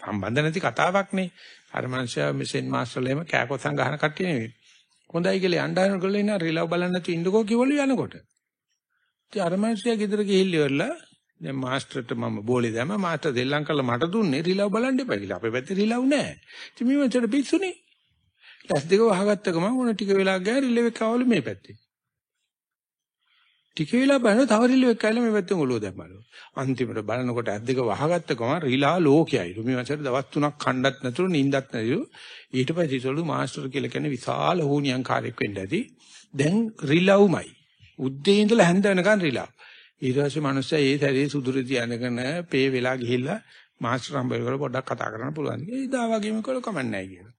සම්බන්ධ නැති කතාවක් නේ. අර මනුස්සයා මෙසෙන් මාස්ටර්ලා එහෙම කෑකොස්සන් ගහන කට්ටිය නෙවෙයි. හොඳයි කියලා යන්න හදනකොට ඉන්න රිලව් බලන්න නැතු ඉන්නකෝ කිව්වලු යනකොට. ඉතින් අර මනුස්සයා ගෙදර ගිහිල්ලා ඉවරලා දැන් මාස්ටර්ට මම බෝලේ දැම්ම මාස්ටර් දෙල්ලම් කරලා මට දුන්නේ රිලව් බලන්න එපා කියලා. අපේ පැත්තේ රිලව් නැහැ. ඉතින් මේ මනුස්සයාට පිස්සුනේ. ඇස් දෙක වහගත්ත ගමන් මොන ටික වෙලා ගියා රිලව් එක ආවලු මේ පැත්තේ. ටික වෙලා බලන තව රිලව් එක ඇවිල්ලා මේ පැත්තෙන් ඔලුව දැම්මලු. අන්තිමට බලනකොට ඇස් දෙක වහගත්ත ගමන් රිලා ලෝකයයිලු. මේ මනුස්සයාට දවස් තුනක් කණ්ඩත් නැතුළු නිින්දත් නැතිලු. ඊට පස්සේ ඉතලු මාස්ටර් කියලා කියන්නේ විශාල හුණියන්කාරයෙක් වෙන්න ඇති. දැන් රිලව්මයි. උද්දී ඉඳලා හැන්ද වෙනකන් රිලව්. ඊට පස්සේ මිනිස්සයා ඒ සැරේ සුදුරු තියනගෙන පේ වෙලා ගිහිල්ලා මාස්ටර් හම්බෙලා පොඩ්ඩක් කතා කරන්න පුළුවන්. ඒ දා වගේම කළ කමක් නැහැ කියලා.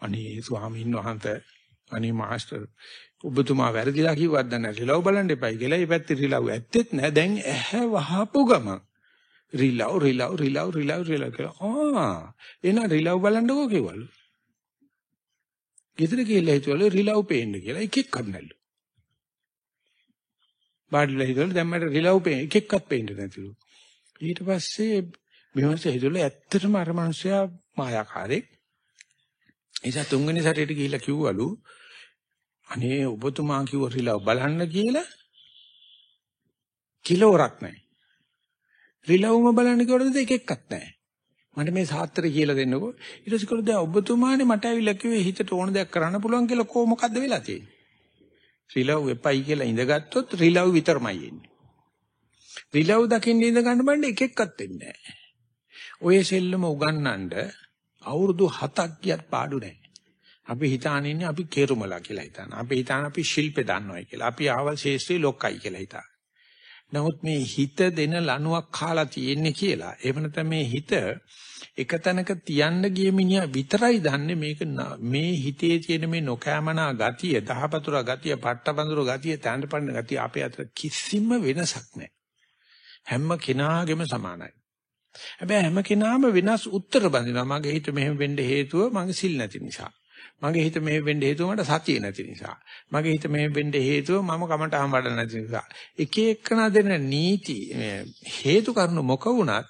අනේ ස්වාමීන් වහන්සේ අනේ මාස්ටර් ඔබතුමා වැරදිලා කිව්වත් දැන් රිලව් බලන්න එපයි කියලා. ඒ පැත්තේ රිලව් ඇත්තෙත් නැහැ. දැන් ඇහැ වහපු ගම රිලව් රිලව් රිලව් රිලව් රිලව් කියලා. ආ එන රිලව් බලන්නකෝ කිව්වලු. ගෙදර ගිහලා හිතුවලු රිලව් පේන්න කියලා එකෙක් කරන්නලු. බාඩිලා හිතවල දැන් මට රිලව් පේ එක එක්කත් පේන්නේ නැතිලු. ඊට පස්සේ මෙවන්ස හිතවල ඇත්තටම අර මිනිස්සයා මායාකාරයෙක්. ඒසත් තුන්වෙනි සැරේට ගිහිල්ලා කිව්වලු අනේ ඔබතුමා කිව්ව රිලව් බලන්න කියලා කිලෝරක් නැහැ. රිලව්ම බලන්න කිව්වොත් එක එක්කත් නැහැ. මට මේ සාත්‍රය කියලා දෙන්නකෝ. ඊට පස්සේ කිව්වා දැන් ඔබතුමානේ මට ඇවිල්ලා කිව්වේ හිතට ඕන දෙයක් කරන්න පුළුවන් කියලා කො මොකද්ද වෙලා තියෙන්නේ? රිලව් එපයි කියලා ඉඳගත්තොත් රිලව් විතරමයි එන්නේ. රිලව් දකින්න ඉඳ ගන්න බණ්ඩ එක එක්කත් වෙන්නේ නැහැ. ඔය සෙල්ලම උගන්නන්න අවුරුදු 7ක් ගියත් පාඩු නැහැ. අපි හිතාන ඉන්නේ අපි කෙරුමලා කියලා හිතාන. අපි හිතාන අපි ශිල්පේ දන්නවයි කියලා. අපි ආවල් ශේෂ්ත්‍රී ලොක්කයි කියලා හිතාන. නමුත් මේ හිත දෙන ලණුවක් කාලා තියෙන්නේ කියලා. එහෙම නැත්නම් මේ හිත එක තැනක තියන්න ගිය මිනිහා විතරයි දන්නේ මේක මේ හිතේ තියෙන මේ නොකෑමනා ගතිය, දහපතුරා ගතිය, පට්ටබඳුර ගතිය, තැඬපන්න ගතිය අපේ අතර කිසිම වෙනසක් නැහැ. හැම කෙනාගේම සමානයි. හැබැයි හැම කෙනාම වෙනස් උත්තර බඳිනවා. මගේ හිත මෙහෙම වෙන්න හේතුව මගේ සිල් නැති නිසා. මගේ හිත මෙහෙම වෙන්න හේතුව මට සතිය නැති නිසා. මගේ හිත මෙහෙම වෙන්න හේතුව මම කමටහම් වඩන්න නැති නිසා. එක එකනා දෙන නීති හේතු කරුණු මොක වුණත්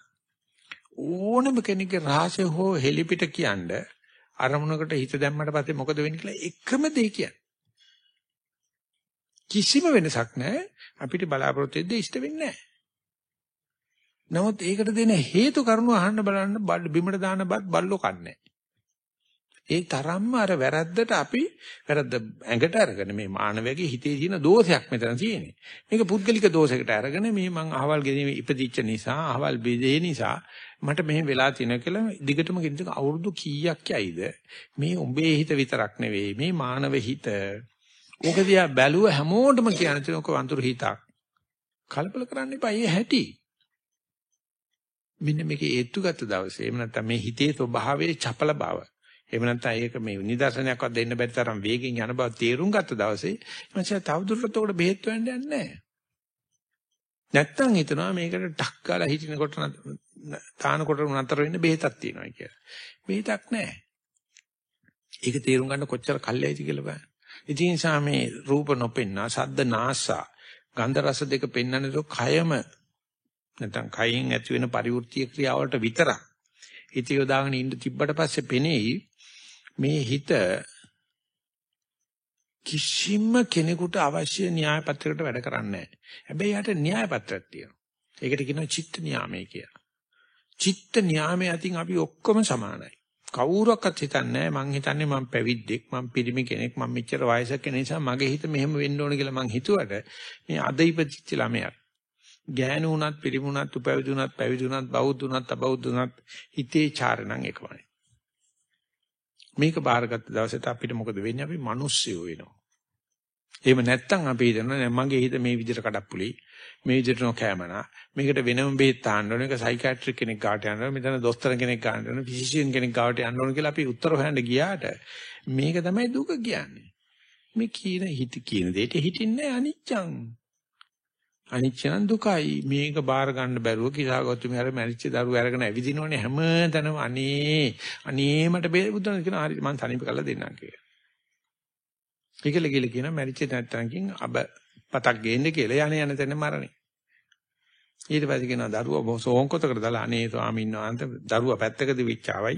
ඕනම කෙනෙක්ගේ රහසය හෝ හෙලිපිට කියන්න අරමුණකට හිත දැම්මට පස්සේ මොකද වෙන්නේ කියලා එකම දේ කියන්නේ. කිසිම වෙනසක් නැහැ. අපිට බලාපොරොත්තු වෙද්දී ඉෂ්ට වෙන්නේ නැහැ. නමුත් ඒකට දෙන හේතු කරුණු අහන්න බලන්න බිමට දාන බත් බල්ලෝ කන්නේ. ඒ තරම්ම අර වැරද්දට අපි වැරද්ද ඇඟට අරගෙන මේ මානවයාගේ හිතේ තියෙන දෝෂයක් මෙතන තියෙන්නේ. මේක පුද්ගලික දෝෂයකට අරගෙන මේ මං අහවල් ගෙනේ ඉපදිච්ච නිසා, අහවල් බෙදේ නිසා මට මෙහෙම වෙලා තියෙන කියලා දිගටම කිව්ද අවුරුදු කීයක් යයිද මේ උඹේ හිත විතරක් නෙවෙයි මේ මානව හිත. ඕක දිහා බැලුව හැමෝටම කියන තේ ඔක වඳුරු හිතක්. කලබල කරන්න එපා. ඒ හැටි. මෙන්න මේකේ ඒත්තුගත දවසේ එහෙම නැත්නම් මේ හිතේ ස්වභාවයේ චපල බව එහෙම නැත්නම් ඒක මේ නිදර්ශනයක්වත් දෙන්න බැරි තරම් වේගෙන් යන බව තේරුම් ගත්ත දවසේ මචං තවදුරටත් උකට බෙහෙත් වෙන්න යන්නේ නැහැ. නැත්තම් හිතනවා මේකට ටක් ගාලා හිටිනකොට තානකොට නතර වෙන්න බෙහෙතක් තියෙනවා කියලා. බෙහෙතක් නැහැ. ඒක තේරුම් ගන්න කොච්චර කල්යයිද කියලා බලන්න. ඉතින් නිසා මේ රූප නොපෙන්නා, ශබ්ද නාසා, ගන්ධ රස දෙක පෙන්වන්නේ તો කයම නැත්නම් කයින් ඇති වෙන පරිවෘත්තීය ක්‍රියාවලට විතරක්. හිත යොදාගෙන ඉන්න තිබ්බට පස්සේ පෙනෙයි මේ හිත කිසිම කෙනෙකුට අවශ්‍ය න්‍යාය පත්‍රයකට වැඩ කරන්නේ නැහැ. හැබැයි යට න්‍යාය පත්‍රයක් තියෙනවා. ඒකට කියනවා චිත්ත න්‍යාමය කියලා. චිත්ත න්‍යාමය අතින් අපි ඔක්කොම සමානයි. කවුරක්වත් හිතන්නේ මං හිතන්නේ මං පැවිද්දෙක් මං පිරිමි කෙනෙක් මං මෙච්චර වයසක නිසා මගේ හිත මෙහෙම වෙන්න ඕන කියලා මං හිතුවට මේ අද ඉපදිච්ච ළමයා ගෑනු වුණත් පිරිමි වුණත් උපැවිදි වුණත් පැවිදි වුණත් බෞද්ධ වුණත් අබෞද්ධ වුණත් හිතේ චාරණම් එකමයි. මේක බාරගත්ත දවසට අපිට මොකද වෙන්නේ? අපි මිනිස්සුයෝ වෙනවා. එහෙම නැත්තම් අපි හිතනවා මගේ හිත මේ විදිහට කඩප්පුලි මේ විදිහට නොකෑමනා මේකට වෙනම බෙහෙත් තාන්න ඕන එක සයිකියාට්‍රික් කෙනෙක් ගාවට යන්න ඕන මෙතන දොස්තර කෙනෙක් ගාවට යන්න ඕන ෆිසිෂියන් කෙනෙක් ගාවට යන්න ඕන කියලා අපි උත්තර හොයන්න ගියාට මේක තමයි දුක කියන්නේ මේ කියන හිත කියන දෙයට හිටින්නේ අනිච්චං අනිච්චන දුකයි මේක බාර ගන්න බැරුව කිසాగොතුමි අර මැරිච්ච දරුවා අරගෙන ඇවිදිනෝනේ හැමතැනම අනේ අනේ මට බේරුදුන කියන හරි මං තනිප කරලා දෙන්නම් කියලා. ඒකල කියලා කියන මැරිච්ච නැත්තන්කින් අබ පතක් ගේන්න කියලා යانے යන තැන මරණේ. ඊට පස්සේ කියනවා දරුවා බොහොම සෝංකොතකට දාලා අනේ ස්වාමීන් වහන්සේ දරුවා පැත්තකද විච්චාවයි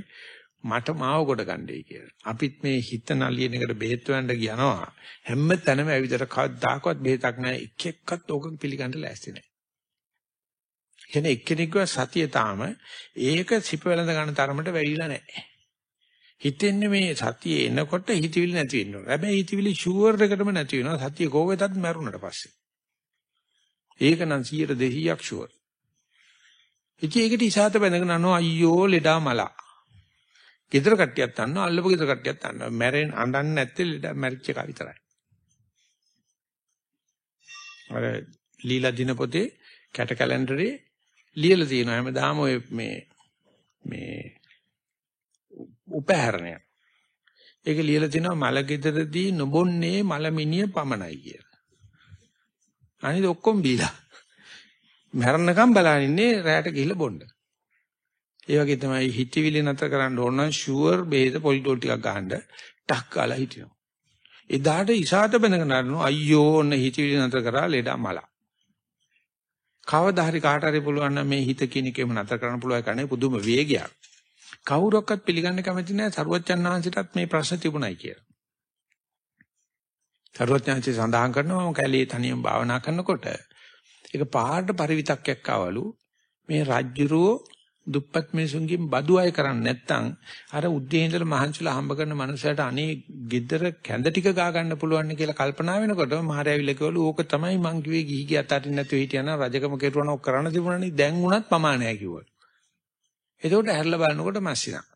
මට මාව කොට ගන්නයි කියලා. අපිත් මේ හිත නලියන එකට බෙහෙත් වෙන්න ගියනවා. හැම තැනම ඇවිදලා කවදාකවත් බෙහෙතක් නැහැ. එක එක්කත් ඕක පිළිගන්න ලෑස්ති නැහැ. කියන්නේ එක්කෙනෙක්ව සතිය තාම ඒක සිප වෙලඳ ගන්න තරමට වැඩිලා නැහැ. හිතෙන්නේ මේ සතිය එනකොට හිතවිලි නැති වෙන්න ඕන. හැබැයි හිතවිලි ෂුවර් එකටම නැති වෙනවා. සතිය කොහෙතත් මැරුණට පස්සේ. ඒක නම් 100 200ක් ෂුවර්. ඉතින් ඒකට ඉසాత බැඳගෙන යනවා අයියෝ ලෙඩා මලා. ගෙදර කට්ටියත් අන්නවා අල්ලපු ගෙදර කට්ටියත් අන්නවා. මැරෙන් අඬන්නේ නැත්තේ ලෙඩා මැරිච්ච එක විතරයි. අර ලීලා දින පොතේ කැට කැලෙන්ඩරේ ලියලා තියෙනවා හැමදාම ඔය මේ මේ උපහැරණය. ඒක ලියලා තිනවා මලගෙදරදී නොබොන්නේ මලමිනිය පමණයි කියලා. අනිත් ඔක්කොම බීලා. මරණකම් බලන් ඉන්නේ රැයට ගිහිල්ලා බොන්න. ඒ වගේ තමයි හිතවිලි නැතර කරන්න ඕන නම් ෂුවර් බේද පොලිඩෝල් ටිකක් ගහන්න ටක් කාලා හිටිනවා. එදාට ඉසాత බඳගෙන අරනවා අයියෝ ඔන්න හිතවිලි නැතර කරා ලෙඩ මල. කවදා හරි කාට හරි පුළුවන් නම් මේ හිත කියන එකේම නැතර කරන්න පුළුවන් කන්නේ පුදුම වේගයක්. කවුරක්වත් පිළිගන්න කැමති නැහැ සරුවච්චන් වහන්සේටත් මේ ප්‍රශ්න තිබුණයි කියලා. සරුවච්චන්සේ සඳහන් කරනවා මම කැලේ තනියම භාවනා කරනකොට ඒක පාට පරිවිතක්යක් ආවලු මේ රජ්ජුරුව දුප්පත් මිනිසුන්ගෙන් බදු අය කරන්නේ නැත්නම් අර උද්දී ඉඳලා මහන්සිලා හම්බ කරන මනුස්සයට අනේ gedara කැඳ ටික ගා ගන්න පුළුවන් කියලා කල්පනා වෙනකොට මහරයවිල කිව්වලු ඕක තමයි මං කිව්වේ ගිහි ගිය අතරින් නැතුව හිටියනම් රජකම කෙරුවනම් ඔක් කරන්න තිබුණානේ දැන් උනත් ප්‍රමාණයක් කිව්වලු එතකොට හැරලා බලනකොට මස්සිනා.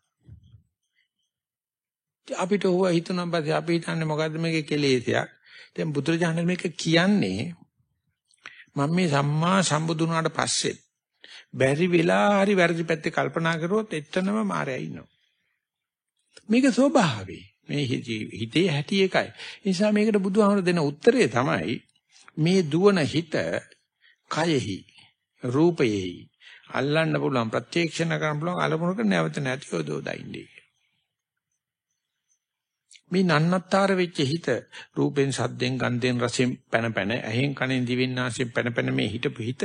අපිට හුව හිතනවා පස්සේ අපි හිතන්නේ මොකද්ද මේකේ කෙලෙසයක්. දැන් බුදුරජාණන් මේක කියන්නේ මම මේ සම්මා සම්බුදුනාට පස්සේ බැරි වෙලා හරි වැරදි පැත්තේ කල්පනා කරුවොත් එතනම මායя ඉන්නවා. මේක ස්වභාවයි. මේ හිතේ හැටි එකයි. ඒ නිසා මේකට බුදුහාමර දෙන උත්තරේ තමයි මේ දුවන හිත කයෙහි රූපයෙහි අල්ලන්න පුළුවන් ප්‍රත්‍යක්ෂණ කරන්න පුළුවන් අලමුණක නැවත නැති යොදවදින්නේ. මේ නන්නත්තර වෙච්ච හිත රූපෙන් සද්දෙන් ගන්ධෙන් රසෙන් පැන පැන ඇහෙන් කනෙන් දිවෙන් නාසයෙන් පැන පැන මේ හිටපු හිත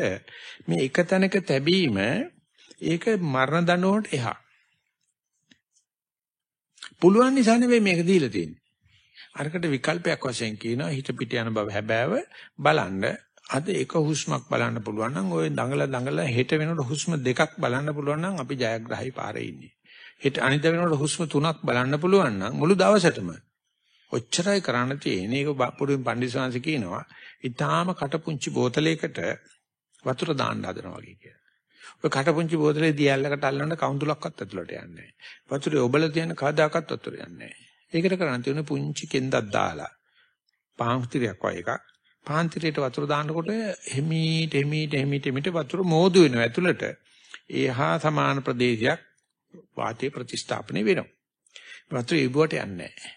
මේ එක තැනක තැබීම ඒක මරණ දඬුවමට එහා. පුළුවන් නිසා නෙවෙයි මේක දීලා තියෙන්නේ. අරකට විකල්පයක් වශයෙන් කියනවා හිත පිට යන බව හැබෑව බලන්න අද එක හුස්මක් බලන්න පුළුවන් නම් ওই දඟල දඟල හෙට වෙනකොට හුස්ම දෙකක් බලන්න පුළුවන් නම් අපි ජයග්‍රහයි පාරේ ඉන්නේ. හෙට අනිත් වෙනකොට හුස්ම තුනක් බලන්න පුළුවන් නම් මුළු දවසටම ඔච්චරයි කරන්න තියෙන්නේ. ඒක පොඩුවෙන් පඬිස්සංශ කියනවා. ඊටාම කටපුංචි බෝතලයකට වතුර දාන්න හදනවා වගේ කියලා. ඔය කටපුංචි බෝතලේ දියැලකට අල්ලන්න කවුන්දුලක්වත් ඇතුළට යන්නේ නැහැ. වතුරේ ඔබල තියෙන කවදාකවත් වතුර යන්නේ නැහැ. ඒකට කරන්න තියෙන්නේ පුංචි කෙන්දක් දාලා පාන්තිරියක් වගේ එකක් පාන්තිරයට වතුර දානකොට හිමීට හිමීට හිමීට හිමීට වතුර මෝදු වෙනවා ඇතුළට. ඒහා සමාන ප්‍රදේශයක් වාතයේ ප්‍රතිස්ථාපනය වෙනවා. වතුර ඉබුවට යන්නේ නැහැ.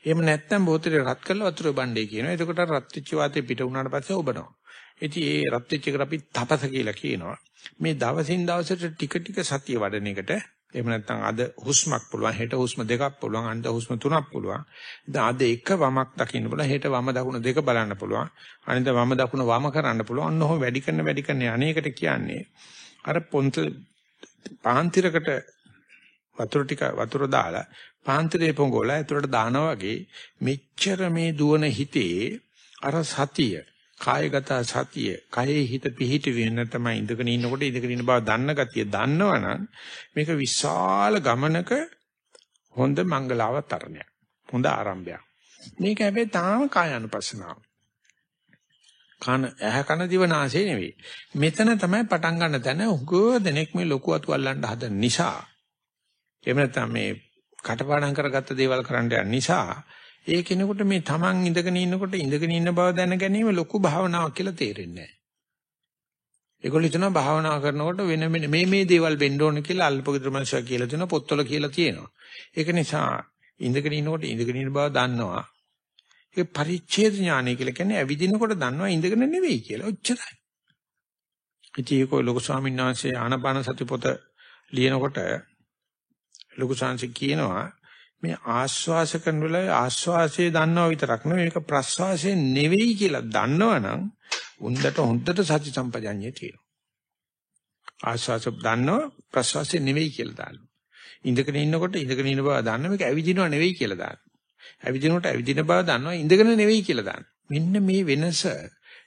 එහෙම නැත්නම් බෝතලේ රත් කරලා වතුර බණ්ඩේ කියනවා. එතකොට රත් වෙච්ච වාතය පිට වුණාට පස්සේ ඔබනවා. ඉතින් ඒ රත් වෙච්ච එකට අපි තපස කියලා කියනවා. මේ දවසින් දවසට ටික ටික සතිය වඩන එකට එහෙම නැත්නම් අද හුස්මක් පුළුවන් හෙට හුස්ම දෙකක් පුළුවන් අනිත් හුස්ම තුනක් පුළුවන් දැන් අද එක වමක් දකින්න පුළුවන් හෙට වම දකුණ දෙක බලන්න පුළුවන් අනිත් වම දකුණ වම කරන්න පුළුවන් ඔන්න ඔහොම වැඩි කරන වැඩි කරන අනේකට කියන්නේ අර පොන්ත පාන්තිරකට වතුර ටික වතුර දාලා පාන්තිරේ පොඟෝලා ඇතුළට දානවා වගේ මෙච්චර මේ දුවන හිතේ අර සතිය කායගත සතිය, කයේ හිත පිහිටි වෙන තමයි ඉඳගෙන ඉන්නකොට ඉඳගෙන ඉන්න බව දන්න ගතිය දන්නවනම් මේක විශාල ගමනක හොඳ මංගලාවතරණයක්. හොඳ ආරම්භයක්. මේක හැබැයි තාම කායानुපස්සනාව. කන ඇහ කන දිව නාසය නෙවෙයි. මෙතන තමයි පටන් ගන්න තැන උගෝ දෙනෙක් මේ ලොකු අතු අල්ලන්න හදන නිසා. එහෙම නැත්නම් මේ කටපාඩම් කරගත්ත දේවල් කරන්න යන නිසා ඒ කෙනෙකුට මේ Taman ඉඳගෙන ඉන්නකොට ඉඳගෙන ඉන්න බව දැන ගැනීම ලොකු භාවනාවක් කියලා තේරෙන්නේ නැහැ. ඒගොල්ලෝ හිතනවා භාවනා කරනකොට වෙන මේ මේ දේවල් වෙන්න ඕන කියලා අල්පගෙදර මනුස්සයා කියලා දෙනවා පොත්වල කියලා තියෙනවා. ඒක නිසා ඉඳගෙන ඉන්නකොට ඉඳගෙන ඉන්න බව දන්නවා. ඒ පරිච්ඡේද ඥානය කියලා කියන්නේ ඇවිදිනකොට දන්නවා ඉඳගෙන නෙවෙයි කියලා. ඔච්චරයි. ඉතින් ඒක ලොකු ස්වාමීන් වහන්සේ ආනපාන සති පොත ලියනකොට ලොකු සංසි කියනවා මේ ආස්වාස කරන වෙලාවේ ආස්වාසයේ දන්නවා විතරක් නෙවෙයි මේක ප්‍රස්වාසයේ නෙවෙයි කියලා දන්නවනම් උන්දට හොඳට සති සම්පජඤ්ඤය තියෙනවා. ආස්වාස දන්නවා ප්‍රස්වාසයේ නෙවෙයි කියලා දාන්න. ඉඳගෙන ඉන්නකොට ඉඳගෙන ඉන්න බව දන්න මේක ඇවිදිනව නෙවෙයි කියලා දාන්න. ඇවිදිනකොට ඇවිදින බව දන්නවා ඉඳගෙන නෙවෙයි කියලා දාන්න. මෙන්න මේ වෙනස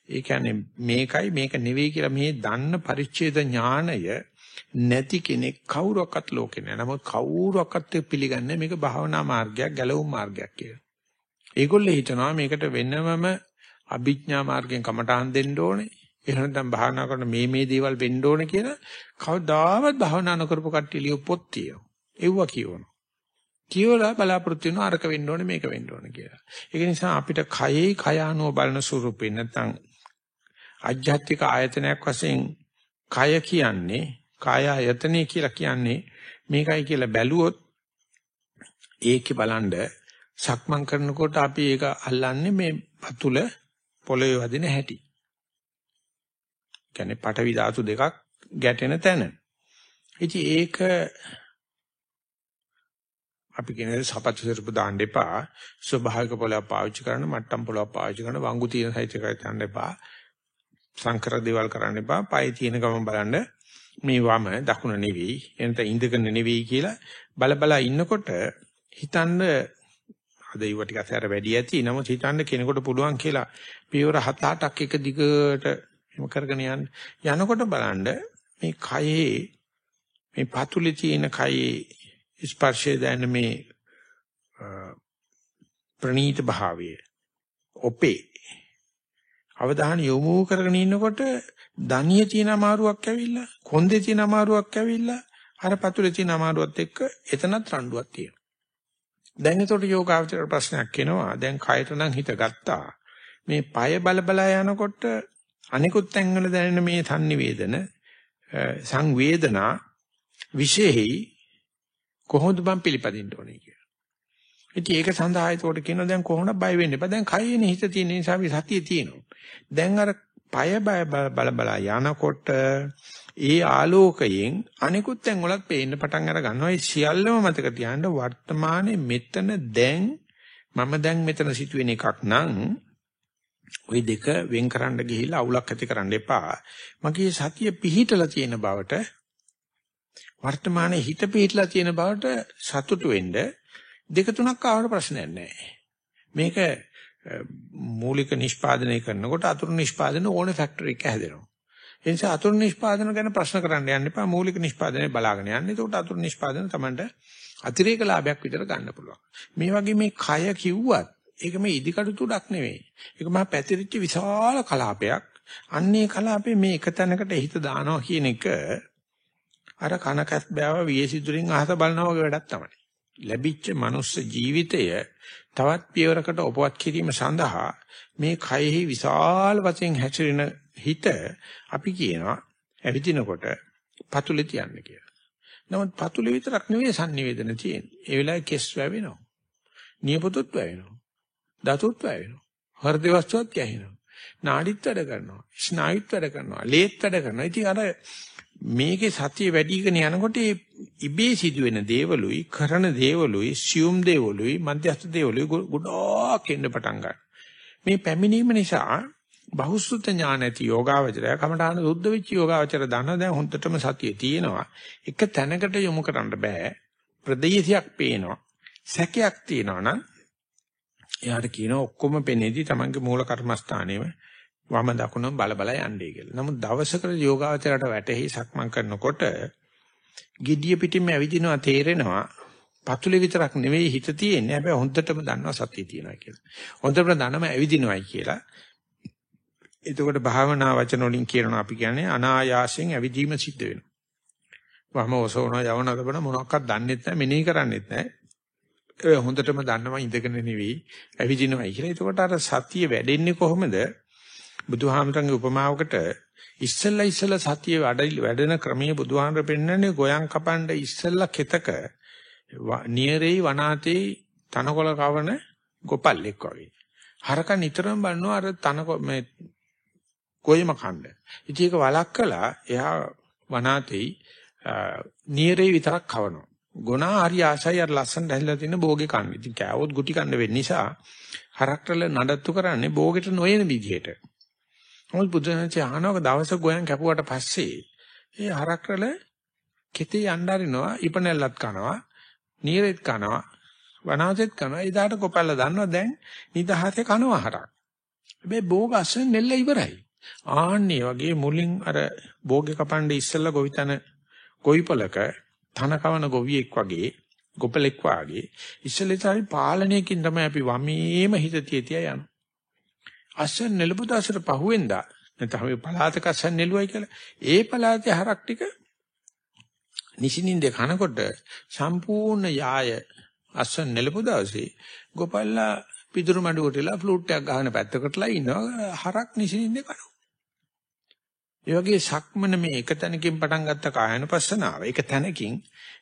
ඒ කියන්නේ මේකයි මේක නෙවෙයි කියලා මේ දන්න පරිච්ඡේද ඥාණය නැති කෙනෙක් කවුරක්වත් ලෝකේ නැහැ. නමුත් කවුරක්වත් පිළිගන්නේ මේක භාවනා මාර්ගයක්, ගැලවුම් මාර්ගයක් කියලා. ඒගොල්ලෝ හිතනවා මේකට වෙනමම අභිඥා මාර්ගයෙන් කමටහන් දෙන්න ඕනේ. එහෙම නැත්නම් භාවනා කරන මේ මේ දේවල් වෙන්න ඕනේ කියලා කවදාවත් භාවනා නොකරපු කට්ටිය ලියු පොත් තියෙනවා. ඒව කියවනවා. කියවලා බලාපොරොත්තු වෙනවා අරක වෙන්න ඕනේ මේක වෙන්න ඕනේ කියලා. ඒක නිසා අපිට කයේ කය අනුව බලන ස්වරූපේ නැත්නම් අධ්‍යාත්මික ආයතනයක් වශයෙන් කය කියන්නේ කාය ආයතනෙ කියලා කියන්නේ මේකයි කියලා බැලුවොත් ඒකේ බලන්න සක්මන් කරනකොට අපි ඒක අල්ලන්නේ මේ පතුල පොළවේ වදින හැටි. කියන්නේ පටවි ධාතු දෙකක් ගැටෙන තැන. ඉතින් ඒක අපි කියන්නේ සපත්තු සරපු දාන්න එපා. ස්වභාවික පොළව පාවිච්චි කරන මට්ටම් පොළව පාවිච්චි කරන වංගු තියෙන සයිත් එකකට යන්න එපා. සංකර දේවල් කරන්න එපා. පය තියෙන ගමන් බලන්න මේ වම දකුණ නෙවෙයි එනත ඉඳගෙන නෙවෙයි කියලා බල බල ඉන්නකොට හිතන්න අද ඊව ටික අතර වැඩි ඇති. නමුත් හිතන්න කෙනෙකුට පුළුවන් කියලා පියවර 7-8ක් එක දිගට එම කරගෙන යන්න. යනකොට බලන්න මේ කයේ මේ පතුලේ තියෙන කයේ ස්පර්ශය දැන මේ ප්‍රනීත භාවය ඔපේ අවධානය යොමු කරගෙන ඉන්නකොට දණියේ තියෙන අමාරුවක් ඇවිල්ලා කොන්දේ තියෙන අමාරුවක් ඇවිල්ලා අර පතුලේ තියෙන අමාරුවත් එක්ක එතනත් රණ්ඩුවක් තියෙනවා. දැන් ඒතකොට යෝගාවචර ප්‍රශ්නයක් එනවා. දැන් කයට නම් හිත ගත්තා. මේ পায় බල බල යනකොට අනිකුත් තැන්වල දැනෙන මේ සංනිවේදන සංවේදනා විශේෂයි කොහොමද බම් පිළිපදින්න ඕනේ කියලා. ඉතින් ඒක සඳහා ඒතකොට කියනවා දැන් කොහොමද බය වෙන්න එපා. දැන් කයේනේ හිත තියෙන නිසා අපි සතිය තියෙනවා. දැන් අර পায় බල බල යනකොට ඒ ආලෝකයෙන් අනිකුත් තැන් වලත් පේන්න පටන් අර ගන්නවා. ඒ සියල්ලම මතක තියාගන්න වර්තමානයේ මෙතන දැන් මම දැන් මෙතන සිටුවෙන එකක් නම් ওই දෙක වෙන් කරන්න ගිහිල්ලා අවුලක් ඇති කරන්න එපා. මගේ සතිය පිහිටලා තියෙන බවට වර්තමානයේ හිත පිහිටලා තියෙන බවට සතුටු වෙන්න දෙක තුනක් ආවට ප්‍රශ්නයක් නැහැ. මේක මූලික නිෂ්පාදනය කරනකොට අතුරු නිෂ්පාදන ඕනේ ෆැක්ටරි එක හැදෙනවා. ඒ නිසා අතුරු නිෂ්පාදන ගැන ප්‍රශ්න කරන්න යන්න එපා. මූලික නිෂ්පාදනය බලාගෙන යන්න. එතකොට අතුරු නිෂ්පාදන තමයි අතිරේක ලාභයක් විතර ගන්න පුළුවන්. මේ වගේ මේ කය කිව්වත් ඒක මේ ඉදිකටු තුඩක් නෙවෙයි. ඒක මහා පැතිරිච්ච විශාල කලාපයක්. අන්නේ කලාපේ මේ එක තැනකට හිත දානවා කියන එක අර කනකස් බෑව වියසිදුරින් අහස බලනවා වගේ වැඩක් තමයි. ලැබිච්ච මනුස්ස ජීවිතය තවත් පියවරකට ඔපවත් කිරීම සඳහා මේ කයෙහි විශාල වශයෙන් හැසිරෙන හිත අපි කියනවා ඇවිදිනකොට පතුලේ තියන්න කියලා. නමුත් පතුලේ විතරක් නෙවෙයි sannivedana තියෙන්නේ. ඒ වෙලාවේ කෙස් වැවෙනවා. නියපොතුත් වැවෙනවා. දතුත් වැවෙනවා. හෘද වස්තුවත් ගැහෙනවා. නාඩිත් වැඩ කරනවා. ස්නායුත් වැඩ කරනවා. ලේත් වැඩ කරනවා. ඉතින් අර මේකේ සතිය වැඩිගෙන යනකොට ඉබේ සිදුවෙන දේවලුයි කරන දේවලුයි සියුම් දේවලුයි මධ්‍යස්ථ දේවලුයි ගොඩක් එන්න පටන් ගන්නවා. මේ පැමිණීම නිසා බහුසුත ඥාන ඇති යෝගාවචරය කමඨාන සුද්ධ වෙච්ච යෝගාවචර දන්න දැන් හොඳටම සතිය තියෙනවා. එක තැනකට යොමු කරන්න බෑ. ප්‍රදේශයක් පේනවා. සැකයක් තියෙනවා නම් එයාට කියනවා ඔක්කොම පෙනේදී Tamange මූල කර්මස්ථානයේම වම දකුණ බල බල යන්නේ කියලා. නමුත් දවසකට යෝගාවචරයට වැටෙහි සක්මන් කරනකොට gediya pitin ඇවිදිනවා තේරෙනවා පතුලේ විතරක් නෙවෙයි හිත තියෙන්නේ. හැබැයි හොඳටම දන්නවා සතිය තියෙනවා කියලා. හොඳටම දන්නම ඇවිදිනවයි කියලා. එතකොට භාවනා වචන වලින් කියනවා අපි කියන්නේ අනායාසයෙන් ඇවිදීම සිද්ධ වෙනවා. වම ඔසවන යවන ලබන මොනක්වත් දන්නෙත් නැහැ මෙනෙහි කරන්නෙත් නැහැ. හොඳටම දන්නවා ඉඳගෙන නෙවෙයි ඇවිදිනවයි කියලා. එතකොට අර සතිය වැඩෙන්නේ කොහොමද? බුදුහාමරගේ උපමාවකට ඉස්සෙල්ලා ඉස්සෙල්ලා සතිය වැඩෙන ක්‍රමයේ බුදුහාමර පෙන්වන්නේ ගෝයන් කපන්න ඉස්සෙල්ලා කෙතක නියරේ වනාතේ තනකොළ කවන ගොපල්ලෙක් වගේ. හරක නිතරම බලනවා අර තනකො මේ ගොයම කණ්ඩ. ඉතින් ඒක වලක්කලා එයා වනාතේ නියරේ විතරක් කවනවා. ගුණා හරි ආසයි අර ලස්සන දැහිලා තියෙන බෝගේ කන්න. ඉතින් කෑවොත් ගුටි කන්න වෙන්න නිසා හරක්ටල නඩත්තු කරන්නේ බෝගෙට නොයන විදිහට. මොකද බුදුසසුනේ අහනවක දවසක් ගෝයන් කැපුවට පස්සේ ඒ හරක්ටල කෙතේ යnderිනවා ඉපනැල්ලත් කනවා, නීරෙත් කනවා, වනාසෙත් කනවා. එදාට කොපල්ල දන්නවා දැන් නිදහසේ කනවා හරක්. හැබැයි බෝග අස්සෙන් නෙල්ල ඉවරයි. ආන්නේ වගේ මුලින් අර බෝගේ කපන්නේ ඉස්සෙල්ලා ගොවිතන ගොවිපලක තන කවන ගොවියෙක් වගේ ගොපලෙක් වාගේ ඉස්සෙල්ලායි පාලනයකින් තමයි අපි වමේම හිත තියතිය යන. අස්සන් නෙලපුදාසට පහුවෙන්දා නැත්නම් අපි පලාතක අස්සන් නෙළුවයි කියලා ඒ පලාතේ හරක් ටික නිසින්ින්ද කනකොට සම්පූර්ණ යාය අස්සන් නෙලපුදාසේ ගොපල්ලා පිටුරු මඩුවටලා ෆ්ලූට් එකක් ගහන පැත්තකටලා ඉන්නවා හරක් නිසින්ින්ද කනවා. ඒ වගේ සක්මන මේ එක තැනකින් පටන් ගත්ත කායනුපස්සනාව එක තැනකින්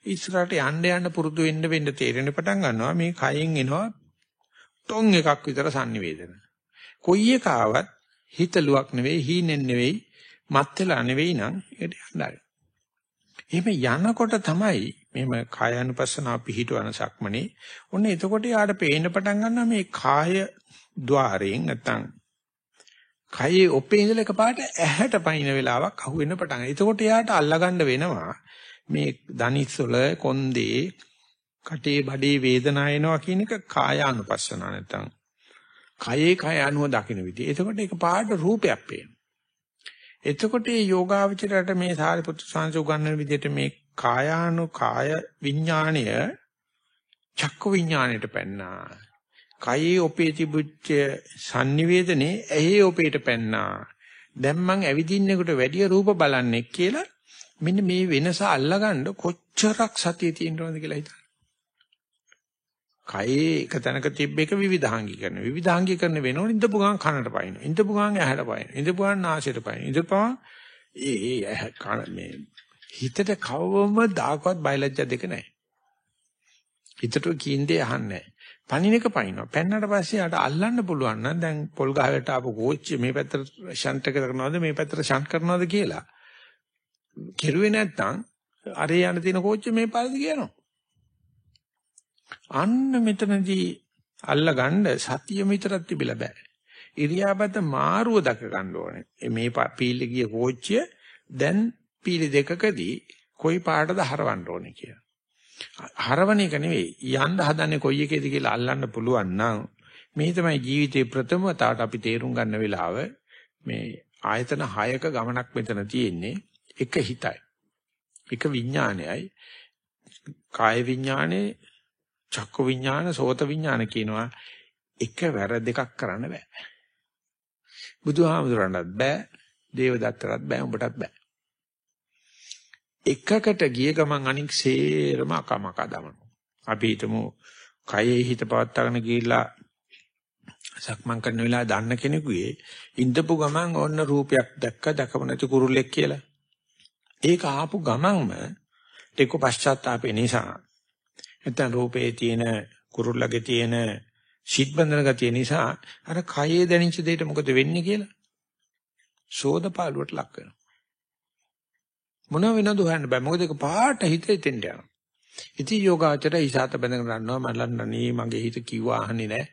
ඉස්සරහට යන්න යන්න පුරුදු වෙන්න වෙන්න තේරෙන පටන් ගන්නවා මේ කයෙන් එනවා ටොන් එකක් විතර sannivedana. කොයි එක ආවත් හිතලුවක් නෙවෙයි හීනෙන් නෙවෙයි මත් වෙලා නෙවෙයි නම් ඒකට යන්නයි. එහෙම යනකොට තමයි මෙහෙම කායानुපස්සනාව පිහිටවන සක්මනේ ඔන්න එතකොට යාට පේන්න පටන් ගන්නවා මේ කාය ద్వාරයෙන් නැත්තම් කයේ ඔපේ ඉඳලා එකපාරට ඇහැට පයින්න වෙලාවක් අහු වෙන්න පටන් ගන්නවා. එතකොට යාට අල්ලගන්න වෙනවා මේ දනිස්සොල කොන්දේ කටේ බඩේ වේදනාව එනවා කියන එක කායානුපස්සනාව නැත්තම් කයේ කය අනුව දකින්න විදිහ. එතකොට ඒක පාට රූපයක් පේනවා. එතකොට මේ යෝගාවචරයට මේ සාරිපුත්‍ර සංස උගන්වන විදිහට මේ කායානු කාය විඥාණය චක්ක විඥාණයට පැන්නා. කයේ ඔපේ තිබුච්ච sannivedane ඇහි ඔපේට පැන්නා. දැන් මං ඇවිදින්නෙකුට වැඩි රූප බලන්නේ කියලා මෙන්න මේ වෙනස අල්ලගන්න කොච්චරක් සතිය තියෙනවද කියලා හිතන්න. කයේ එක තැනක තිබ්බ එක විවිධාංගීකරණ. විවිධාංගීකරණ වෙනවනේ ඉඳපු ගමන් කනට පයින්න. ඉඳපු ගමන් ඇහැට පයින්න. ඉඳපු ගමන් නාසයට පයින්න. ඉඳපුවම ඒ ඒ කන මේ හිතට කවවම දාකවත් බයලජ්ජා දෙක නැහැ. හිතට කීන්දේ අහන්නේ නැහැ. පණින එක පනිනවා. පෙන්නට පස්සේ ආට අල්ලන්න පුළුවන් නම් දැන් පොල් ගහකට ආපු කෝච්චිය මේ පැත්තට ෂන්ට් එක කරනවද මේ පැත්තට ෂන්ට් කරනවද කියලා. කෙරුවේ නැත්තම් අරේ යන තියෙන කෝච්චිය මේ පාරද කියනවා. අන්න මෙතනදී අල්ලගන්න සතිය විතරක් තිබිලා බෑ. ඉරියාපත මාරුව දක ගන්න ඕනේ. මේ පීලි ගිය කෝච්චිය දැන් පීලි දෙකකදී කොයි පාටද හරවන්න ඕනේ කියලා. හරවන එක නෙවෙයි යන්න හදන්නේ කොයි එකේද කියලා අල්ලන්න පුළුවන් නම් මේ තමයි ජීවිතේ ප්‍රථම වතාවට අපි තේරුම් ගන්න වෙලාව මේ ආයතන 6ක ගමනක් මෙතන තියෙන්නේ එක හිතයි එක විඥානයයි කාය විඥානේ චක්ක විඥාන සෝත විඥාන කියනවා එක වැර දෙකක් කරන්න බෑ බුදුහාමුදුරන්ටත් බෑ දේවදත්තටත් බෑ උඹටත් බෑ එකකට ගිය ගමන් අනික් සේරම අකමක දමනවා. අපි හිතමු කයේ හිත පවත්වාගෙන ගිහිල්ලා සක්මන් කරන වෙලාව දන්න කෙනෙකුගේ ඉඳපු ගමන් ඕන්න රූපයක් දැක්ක දැකම නැති කුරුල්ලෙක් කියලා. ඒක ආපු ගමන්ම ටික පශ්චාත්තාපේ නිසා නැත්නම් රූපේ තියෙන කුරුල්ලගේ තියෙන ශීත් බඳන ගතිය නිසා අර කයේ දැනෙච්ච දෙයට මොකද වෙන්නේ කියලා සෝදපාලුවට ලක් වෙනවා. මොනව වෙනවද හොයන්න බෑ. මොකද ඒක පාට හිතේ තෙන්ට යනවා. ඉතින් යෝගාචර ඉසాత බඳගෙන ගන්නවා මලන්නනේ මගේ හිත කිව්වා අහන්නේ නැහැ.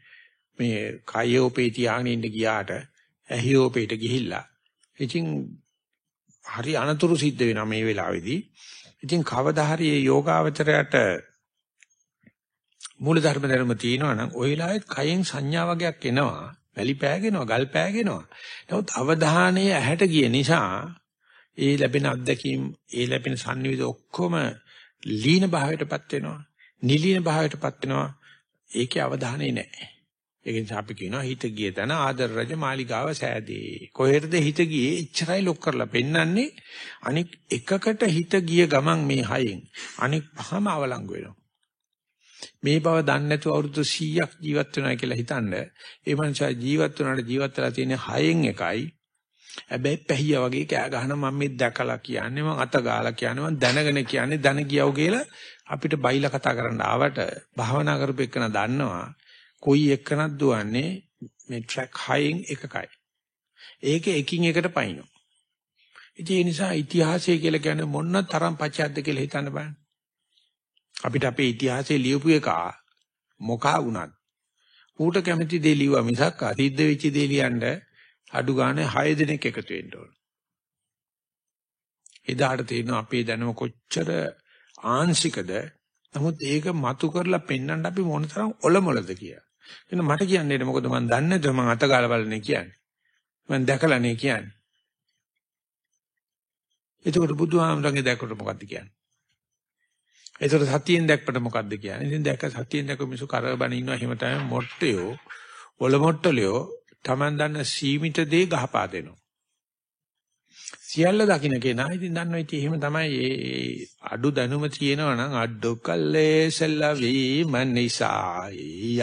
මේ කයෝපේ තියාගෙන ඉන්න ගියාට ඇහිෝපේට ගිහිල්ලා. ඉතින් හරි අනතුරු සිද්ධ වෙනවා මේ වෙලාවේදී. ඉතින් කවදා හරි මේ යෝගාවචරයට මූල ධර්ම ධර්ම තියෙනවා නම් ওই වෙලාවෙත් කයෙන් සංඥා වගේක් එනවා. වැලි පෑගෙනවා, ගල් පෑගෙනවා. නමුත් අවධානය ඇහැට ගිය නිසා ඒ ලැබෙන අත්දැකීම්, ඒ ලැබෙන සංනිවිද ඔක්කොම ලීන භාවයටපත් වෙනවා. නිලීන භාවයටපත් වෙනවා. ඒකේ අවධානය නැහැ. ඒක නිසා අපි කියනවා හිත ගිය තැන ආදර රජ මාලිගාව සෑදී. කොහෙටද හිත ගියේ? එච්චරයි ලොක් කරලා පෙන්වන්නේ. අනික් එකකට හිත ගිය ගමන් මේ හයෙන් අනික් පහම අවලංගු වෙනවා. මේ බව දන්නේ නැතුව අවුරුදු 100ක් ජීවත් වෙනවා කියලා හිතනද? ඒ මනුස්සයා ජීවත් වුණාට ජීවත් වෙලා තියෙන හයෙන් එකයි. හැබැයි පැහිය වගේ කෑ ගහන මම මේ දැකලා කියන්නේ මම අත ගාලා කියන්නේ මම දැනගෙන කියන්නේ දැන ගියව කියලා අපිට බයිලා කතා කරන්න ආවට භාවනා කරපු එකන දන්නවා. කොයි එක්කනක් දුවන්නේ මේ ට්‍රැක් හයෙන් එකකයි. ඒකේ එකින් එකට පයින්නවා. ඒ නිසා ඉතිහාසය කියලා කියන්නේ මොන තරම් පචයක්ද කියලා හිතන්න බෑ අපිට අපේ ඉතිහාසයේ ලියපු එක මොකා වුණත් ඌට කැමති දේ ලියුවා මිසක් අසිද්ධ වෙච්ච දේ ලියන්න අඩු ගානේ 6 දිනක් එකතු වෙන්න ඕන. එදාට තේරෙනවා අපේ දැනුම කොච්චර ආංශිකද. නමුත් ඒක මතු කරලා පෙන්වන්න අපි මොන තරම් ඔලොමලද කියලා. එන්න මට කියන්නේ මොකද මම දන්නේ නැතුව මම අතගාලා බලන්නේ කියන්නේ. මම දැකලා නේ කියන්නේ. එතකොට බුදුහාමරගේ දැක්කට මොකද්ද කියන්නේ? ඒතර සතියෙන් දැක්පට මොකද්ද කියන්නේ? ඉතින් දැක්ක සතියෙන් දැක්ක මිසු කරබන ඉන්නවා එහෙම තමයි මොට්ටයෝ, ඔල මොට්ටලියෝ Taman දන්න සීමිත දේ ගහපා දෙනවා. සියල්ල දකින්න කෙනා ඉතින් දන්නවා ඉතින් එහෙම තමයි ඒ අඩු දැනුම තියෙනවා නම් අඩු කල්ලේ සෙල්ලවීම නිසා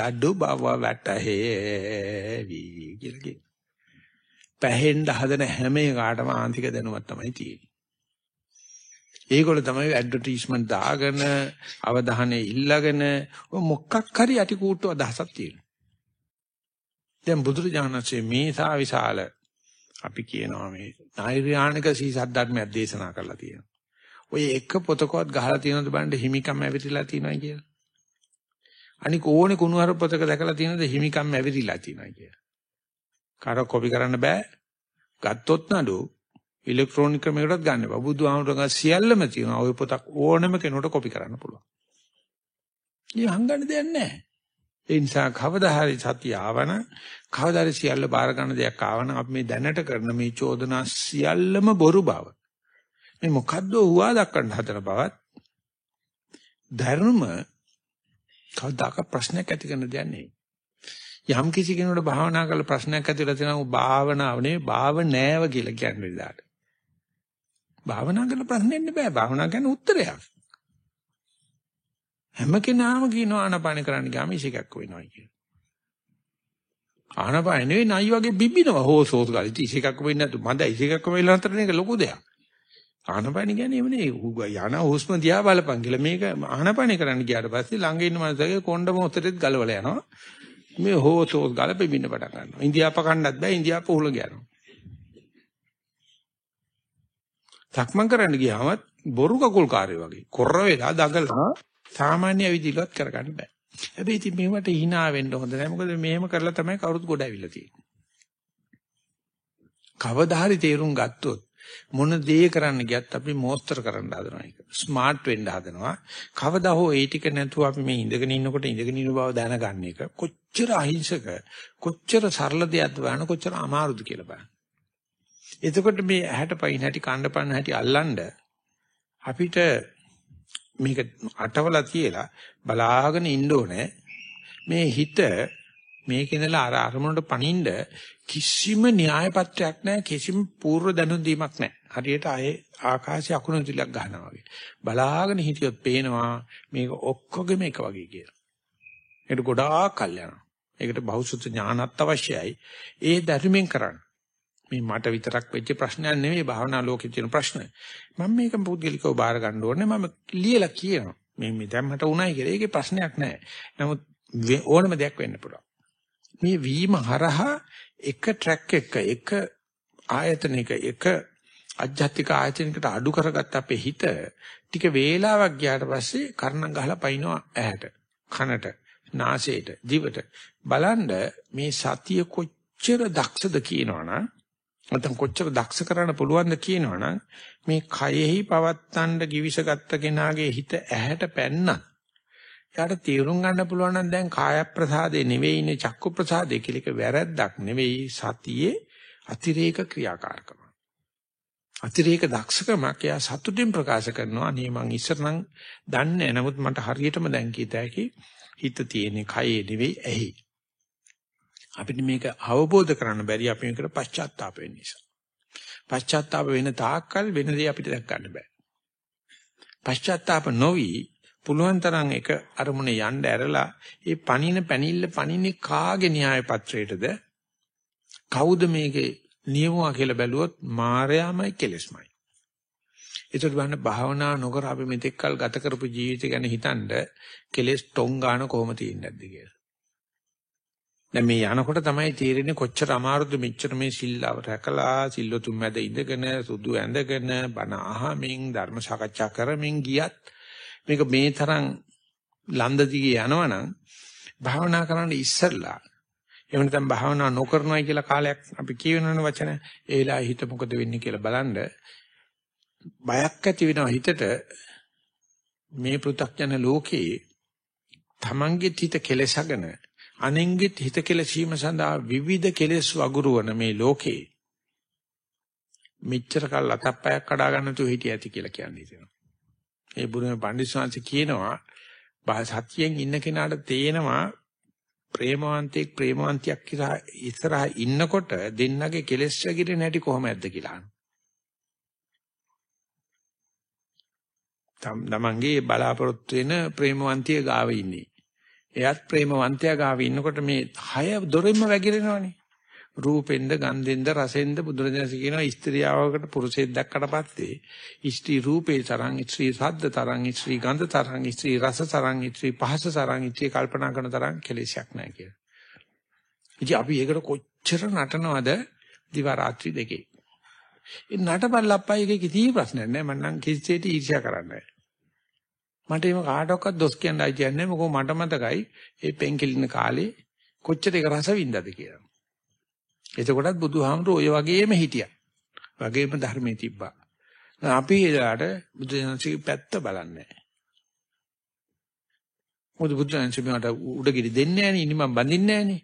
අඩු බව වැටහෙවි කියලා කියනවා. පැහෙන්න හදන හැම එකටම ආන්තික දැනුමක් තමයි තියෙන්නේ. ඒගොල්ල තමයි ඇඩ්වර්ටයිස්මන්ට් දාගෙන අවධානය ඉල්ලගෙන මොකක් හරි යටි කූට්ටු අදහසක් තියෙනවා. දැන් බුදුරජාණන්සේ මේ සා විශාල අපි කියනවා මේ නෛර්යානික සීසත් ධර්මයක් දේශනා කරලා තියෙනවා. ඔය එක පොතකවත් ගහලා තියෙනවද බලන්න හිමිකම් ඇවිදලා තියෙනවා කියලා. අනික ඕනේ කුණුහර පොතක දැකලා තියෙනවද හිමිකම් ඇවිදලා තියෙනවා කියලා. කාර කොපි කරන්න බෑ. ගත්තොත් නඩු ඉලෙක්ට්‍රොනික ක්‍රමයකටත් ගන්න එපා. බුදුහාමුදුරන්ගේ සියල්ලම තියෙනවා. ওই පොතක් ඕනම කෙනෙකුට කොපි කරන්න පුළුවන්. මේ හංගන්න දෙයක් නැහැ. ඒ නිසා කවදා හරි සතිය ආවන කවදා හරි සියල්ල බාර ගන්න දෙයක් ආවන අපි මේ දැනට කරන මේ චෝදනා සියල්ලම බොරු බව. මේ මොකද්ද හුවා දක්වන්න හදන බවත් ධර්ම කවදාක ප්‍රශ්නයක් ඇති කරන දෙයක් නෙවෙයි. යම් කිසි කෙනෙකුට භාවනා කරලා ප්‍රශ්නයක් ඇති වෙලා තියෙනවා භාවනාව නෙවෙයි භාව නෑව කියලා කියන්නේ ඉදාට. භාවනා කරන ප්‍රශ්නෙන්න බෑ. භාවනා කියන්නේ උත්තරයක්. හැම කෙනාම කියනවා ආනපාන කරන්න ගියාම ඉසේකක් වෙනවා කියලා. ආනපාන නෙවෙයි නයි වගේ බිබිනවා හොස් හොස් ගාලි ඉසේකක් වෙන්නේ නැතු මන්ද ඉසේකක් වෙලා නතර නේ ලොකු දෙයක්. ආනපාන කියන්නේ එමනේ යන හුස්ම දිහා බලපන් කියලා මේක ආනපාන කරන්න ගියාට පස්සේ ළඟ ඉන්න මනසගේ කොණ්ඩ මොහොතේත් ගලවලා යනවා. මේ හොස් හොස් ගාලා පෙමින්න පටන් ගන්නවා. ඉන්දියාප කන්නත් බෑ ඉන්දියාප උහුල ගියනවා. සක්මන් කරන්න ගියාම බොරු කකුල් කාර්ය වගේ කොර වෙලා දඟලනවා සාමාන්‍ය විදිහට කරගන්න බෑ. හැබැයි ඉතින් මේවට hina වෙන්න හොඳ නැහැ. මොකද මෙහෙම කරලා තමයි කවුරුත් ගොඩ ඇවිල්ලා තියෙන්නේ. කවදා හරි තේරුම් ගත්තොත් මොන දේ කරන්න ගියත් අපි මෝස්තර කරන්න හදනවා ඒක. ස්මාර්ට් වෙන්න හදනවා. කවදා හෝ ඒ ටික නැතුව අපි මේ ඉඳගෙන ඉන්නකොට ඉඳගෙන ඉන්න බව දැනගන්න එක කොච්චර අහිංසක කොච්චර සරල දෙයක්ද බලන්න කොච්චර අමාරුද කියලා බලන්න. එතකොට මේ ඇහැට පයින් හැටි කණ්ඩ පන්න හැටි අල්ලන්න අපිට මේක අටවලා තියලා බලාගෙන ඉන්න ඕනේ. මේ හිත මේක ඉඳලා අර අරමුණට පනින්න කිසිම න්‍යාය පත්‍රයක් නැහැ කිසිම පූර්ව දැනුම් දීමක් නැහැ. හරියට ආයේ ආකාශයේ අකුණු තිලක් ගන්නවා වගේ. බලාගෙන හිටියොත් පේනවා මේක ඔක්කොගෙම එක වගේ කියලා. ඒකට ගොඩාක් කල් යනවා. ඒකට බහුසුත ඥානත් අවශ්‍යයි. ඒ ධර්මයෙන් කරන්න. මේ මට විතරක් වෙච්ච ප්‍රශ්නයක් නෙවෙයි භාවනා ලෝකේ තියෙන ප්‍රශ්න. මම මේක පුද්ගලිකව බාර ගන්න ඕනේ. මම ලියලා කියනවා. මේ මේ දැන් මට උණයි කියලා. ඒකේ ප්‍රශ්නයක් නැහැ. නමුත් ඕනම දෙයක් වෙන්න පුළුවන්. මේ වීම හරහා එක ට්‍රැක් එක එක ආයතනයක එක අධ්‍යාත්මික ආයතනයකට අඩු කරගත්ත අපේ හිත ටික වේලාවක් ගියාට පස්සේ කර්ණම් ගහලා පයින්නවා ඇහැට කනට නාසයට දිවට බලන්න මේ සතිය කොච්චර දක්ෂද කියනවනම් නැත්නම් කොච්චර දක්ෂ කරන්න පුළුවන්ද කියනවනම් මේ කයෙහි පවත්තන්න givisගත්ත කෙනාගේ හිත ඇහැට පැන්නත් එයාට තීරුම් ගන්න පුළුවන් නම් දැන් කාය ප්‍රසාදේ නෙවෙයිනේ චක්කු ප්‍රසාදේ කියලා එක වැරද්දක් නෙවෙයි සතියේ අතිරේක ක්‍රියාකාරකම. අතිරේක දක්ෂකමක් එයා සතුටින් ප්‍රකාශ කරනවා අනේ මං ඉස්සර නම් දන්නේ නමුත් මට හරියටම දැන් කීත හැකි හිත තියෙන්නේ කයේ නෙවෙයි ඇහි. අපිට මේක අවබෝධ කරන්න බැරි අපි මේකට පශ්චාත්තාප වෙන්න නිසා. පශ්චාත්තාප වෙන තාක්කල් වෙන දේ අපිට දැක් ගන්න බෑ. පශ්චාත්තාප නොවි පුළුවන් තරම් එක අරමුණේ යන්න ඇරලා ඒ පණින පැනිල්ල පණින්නේ කාගේ න්‍යාය පත්‍රයටද කවුද මේකේ නියමුවා කියලා බැලුවොත් මායාමයි කෙලෙස්මයි. ඒකට බලන්න භාවනා නොකර අපි මෙතෙක් කල් ගත කරපු ජීවිතය ගැන හිතනද කෙලෙස් ටොං ගන්න කොහොම තියෙන්නේ නැද්ද කියලා. දැන් මේ යනකොට තමයි තේරෙන්නේ කොච්චර අමාරුද මෙච්චර මේ සිල්ලාව රැකලා සිල්ලොතුන් මැද ඉඳගෙන සුදු ඇඳගෙන බණ අහමින් ධර්ම සාකච්ඡා කරමින් ගියත් මේක මේ තරම් ලන්ද දිගේ යනවනම් භාවනා කරන්න ඉස්සෙල්ලා එහෙම නැත්නම් භාවනා නොකරනවායි කියලා කාලයක් අපි කියවෙනවන වචන. ඒලා හිත මොකද වෙන්නේ කියලා බලන්න. බයක් ඇති වෙනවා හිතට මේ පෘථග්ජන ලෝකේ තමන්ගේ හිත කෙලසගෙන අනෙන්ගේ හිත කෙලසීම සඳහා විවිධ කෙලෙස් වගුරුවන මේ ලෝකේ මෙච්චර කල් අතප්පයක් කඩා ගන්න තු හිටිය ඇති කියලා කියන්නේ තියෙනවා. ඒ බුදුම පඬිස්සංශ කියනවා සත්‍යයෙන් ඉන්න කෙනාට තේනවා ප්‍රේමවන්තයෙක් ප්‍රේමවන්තියක් ඉස්සරහා ඉන්නකොට දෙන්නගේ කෙලෙස් වැగిරෙන හැටි කොහොමද කියලා. තමන්ගේ බලාපොරොත්තු වෙන ප්‍රේමවන්තිය ගාව ඉන්නේ. එයත් ප්‍රේමවන්තයා ගාව ඉන්නකොට මේ හය දොරින්ම වැగిරෙනවනේ. රූපෙන්ද ගන්ධෙන්ද රසෙන්ද බුදුරජාණන් කියනවා ස්ත්‍රියවකට පුරුෂයෙක් දැක්කට පස්සේ ස්ත්‍රී රූපේ තරං ස්ත්‍රී ශබ්ද තරං ස්ත්‍රී ගන්ධ තරං ස්ත්‍රී රස තරං ස්ත්‍රී පහස තරං ස්ත්‍රී කල්පනා කරන තරං කෙලෙසයක් නැහැ කියලා. ඉතින් අපි ඒකට කොච්චර නටනවද දිවා රාත්‍රී දෙකේ. ඒ නටබල්ලප්පා එකේ කිසි ප්‍රශ්නයක් නැහැ මම නම් කිසිසේට ඊර්ෂ්‍යා කරන්නේ මට එහෙම කාටවත් දොස් කියන්නයි කියන්නේ මොකෝ මට මතකයි ඒ පෙන්කෙලින කාලේ කොච්චර ඒක රස වින්දාද කියලා. එතකොටත් බුදුහාමුදුරුවෝ ඔය වගේම හිටියා. වගේම ධර්මයේ තිබ්බා. අපි එදාට බුදුසසුනේ පැත්ත බලන්නේ නැහැ. මොකද බුදුසසුනේ මට උඩගිරි දෙන්නේ නැහැ නේ ඉනි මම බඳින්නේ නැහැ නේ.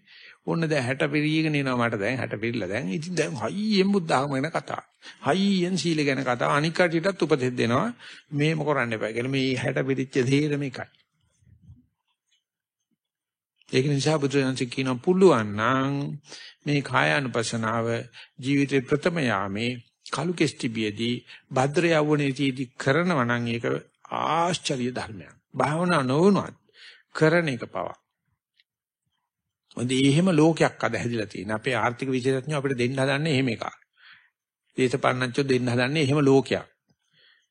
ඕන්න දැන් 60 පිරීගෙන එනවා මට දැන් 60 පිරීලා දැන් ඉතින් දැන් හයියෙන් බුද්ධාගම ගැන කතා. හයියෙන් සීල ගැන කතා. අනික් කටියටත් උපදෙස් දෙනවා. මේම කරන්න එපා කියලා. මේ 60 පිරිච්ච දේරම එකයි. ඒක නිසා බුදුරජාණන් කියනවා පුළුවන් නම් මේ කායානුපසනාව ජීවිතේ ප්‍රථම යාමේ කලු කෙස්ටිබියදී භද්‍ර යවුණේදී කරනවා නම් ඒක ආශ්චර්ය ධර්මයක්. භාවනා නොවුනත් කරන එක පවා. මොකද එහෙම ලෝකයක් අද හැදිලා තියෙන. අපේ ආර්ථික විශේෂඥයෝ අපිට දෙන්න හදන්නේ එහෙම එකක්. දේශපාලනඥයෝ දෙන්න හදන්නේ එහෙම ලෝකයක්.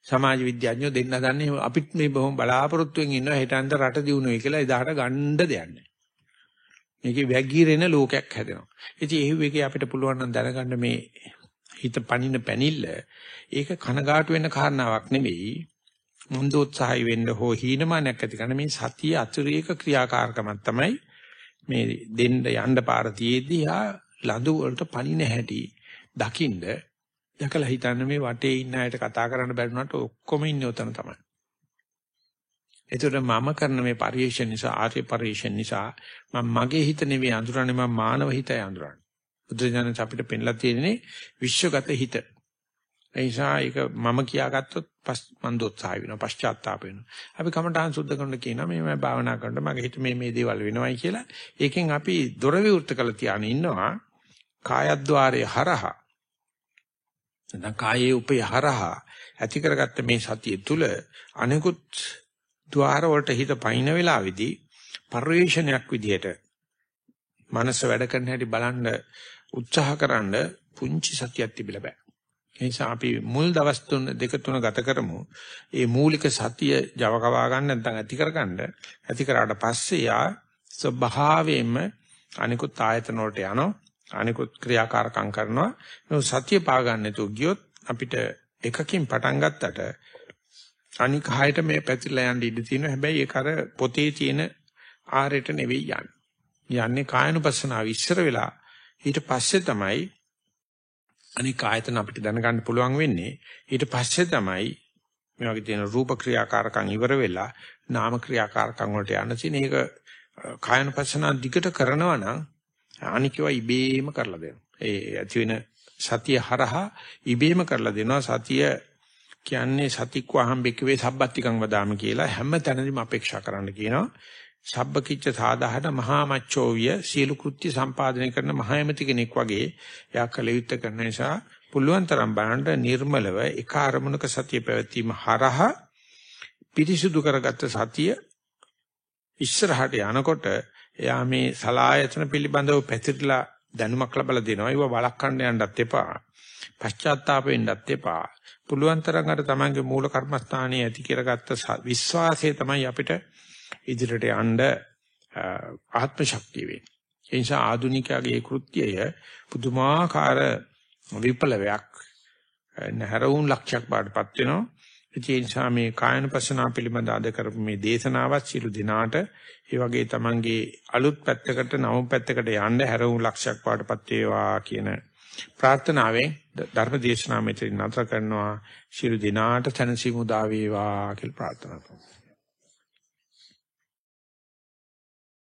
සමාජ විද්‍යාඥයෝ දෙන්න හදන්නේ අපිත් මේ බොහොම බලාපොරොත්තුෙන් ඉන්නවා හෙටන්ද රට දිනුනේ කියලා එදාට ගන්න දෙයක් නැහැ. මේකේ වැගිරෙන ලෝකයක් හැදෙනවා. ඉතින් ඒ වෙකේ අපිට පුළුවන් නම් දැනගන්න මේ හිත පනින පැනිල්ල ඒක කනගාටු වෙන්න කාරණාවක් නෙවෙයි. මුන්දෝත්සහයි වෙන්න හෝ හීනමානයක් ඇති කරන මේ සතිය අතුරේක ක්‍රියාකාරකමක් තමයි මේ දෙන්න යන්න පාර තියේදී ආ ලඳු වලට පනින හැටි දකින්ද දැකලා හිතන්න මේ වටේ ඉන්න අයට කතා කරන්න බැරිුණාට ඔක්කොම ඉන්නේ උතන තමයි. ඒතර මම කරන මේ පරිේශන නිසා ආර්ය පරිේශන නිසා මම මගේ හිත නෙවෙයි අඳුරන්නේ මම මානව හිතයි අඳුරන්නේ. බුදුජානක අපිට පෙන්ලා තියෙන්නේ විශ්වගත හිත. ඒ නිසා ඒක මම කියාගත්තොත් මන්දෝත්සාහය වෙනවා පශ්චාත්තාප වෙනවා. අපි කමඨාන් සුද්ධ කරන කියනවා මේ මම භාවනා කරනකොට මගේ හිත මේ මේ දේවල් වෙනවයි කියලා. ඒකෙන් අපි දොර විවෘත කළ තියාගෙන ඉන්නවා කායද්්වාරයේ හරහා. නැත්නම් කායේ උපේ හරහා ඇති කරගත්ත මේ සතිය තුල අනිකුත් ద్వාර වලට හිත පයින් වෙලාවේදී පරිවේශනයක් විදිහට මනස වැඩ කරන හැටි බලන්න උත්සාහකරනද පුංචි සතියක් තිබිලා බෑ. ඒ නිසා අපි මුල් දවස් තුන දෙක තුන ගත කරමු. ඒ මූලික සතිය Java කවා ගන්න නැත්නම් ඇති කරගන්න. ඇති කරාට පස්සේ යා ස්වභාවයෙන්ම අනිකුත් ආයතන වලට යනවා. අනිකුත් ක්‍රියාකාරකම් කරනවා. මේ සතිය පා ගන්න නැතුව ගියොත් අපිට එකකින් පටන් ගත්තට අනික හයට මේ පැතිරලා යන්න ඉඩ තියෙනවා. හැබැයි ඒක අර පොතේ තියෙන ආරයට නෙවෙයි යන්නේ. යන්නේ කායනුපස්සනාව ඉස්සර වෙලා ඊට පස්සේ තමයි අනික ආයතන අපිට දැනගන්න පුළුවන් වෙන්නේ ඊට පස්සේ තමයි මේ වගේ තියෙන රූප ක්‍රියාකාරකම් ඉවර වෙලා නාම ක්‍රියාකාරකම් වලට යන තියෙන ඒක කායනුපස්සනා දිගට කරනවා නම් අනිකව ඉබේම කරලා දෙනවා. ඒ ඇති වෙන සතිය හරහා ඉබේම කරලා දෙනවා. සතිය කියන්නේ සතික්වාහම් බිකවේ සබ්බත්තිකං වදාමි කියලා හැම තැනදීම අපේක්ෂා කරන්න කියනවා. සබ්බකිච්ච සාදාහන මහා මච්චෝවිය සියලු කෘත්‍ය සම්පාදනය කරන මහයමති කෙනෙක් වගේ යා කළ යුත්තේ කරන නිසා පුළුවන් තරම් බලන්න නිර්මලව එක අරමුණක සතිය පැවැත්වීම හරහා පිරිසුදු කරගත්ත සතිය ඉස්සරහට යනකොට එයා මේ සලායතන පිළිබඳව පැතිරලා දැනුමක් ලබලා දෙනවා. ඒව වළක්වන්න යන්නත් එපා. පශ්චාත්තාප වෙන්නත් එපා. පුළුවන් තරම් අර තමන්ගේ මූල කර්මස්ථානයේ ඇති කරගත්ත විශ්වාසය තමයි අපිට ඉදිරියට යන්න ආත්ම ශක්තිය වෙන්නේ. ඒ නිසා ආධුනිකයාගේ කෘත්‍යය පුදුමාකාර විපලවයක් නැහැරුම් ලක්ෂයක් බාටපත් වෙනවා. ඒ නිසා මේ කායනපසනා පිළිබඳ අද කරපු මේ දේශනාවත් සිළු දිනාට ඒ වගේ තමන්ගේ අලුත් පැත්තකට නව පැත්තකට යන්න හැරවුම් ලක්ෂයක් බාටපත් වේවා කියන ප්‍රාර්ථනාවෙන් ධර්ම දේශනාව මෙතන නතර කරනවා. සිළු දිනාට තනසි මුදා වේවා කියලා ප්‍රාර්ථනා කරනවා.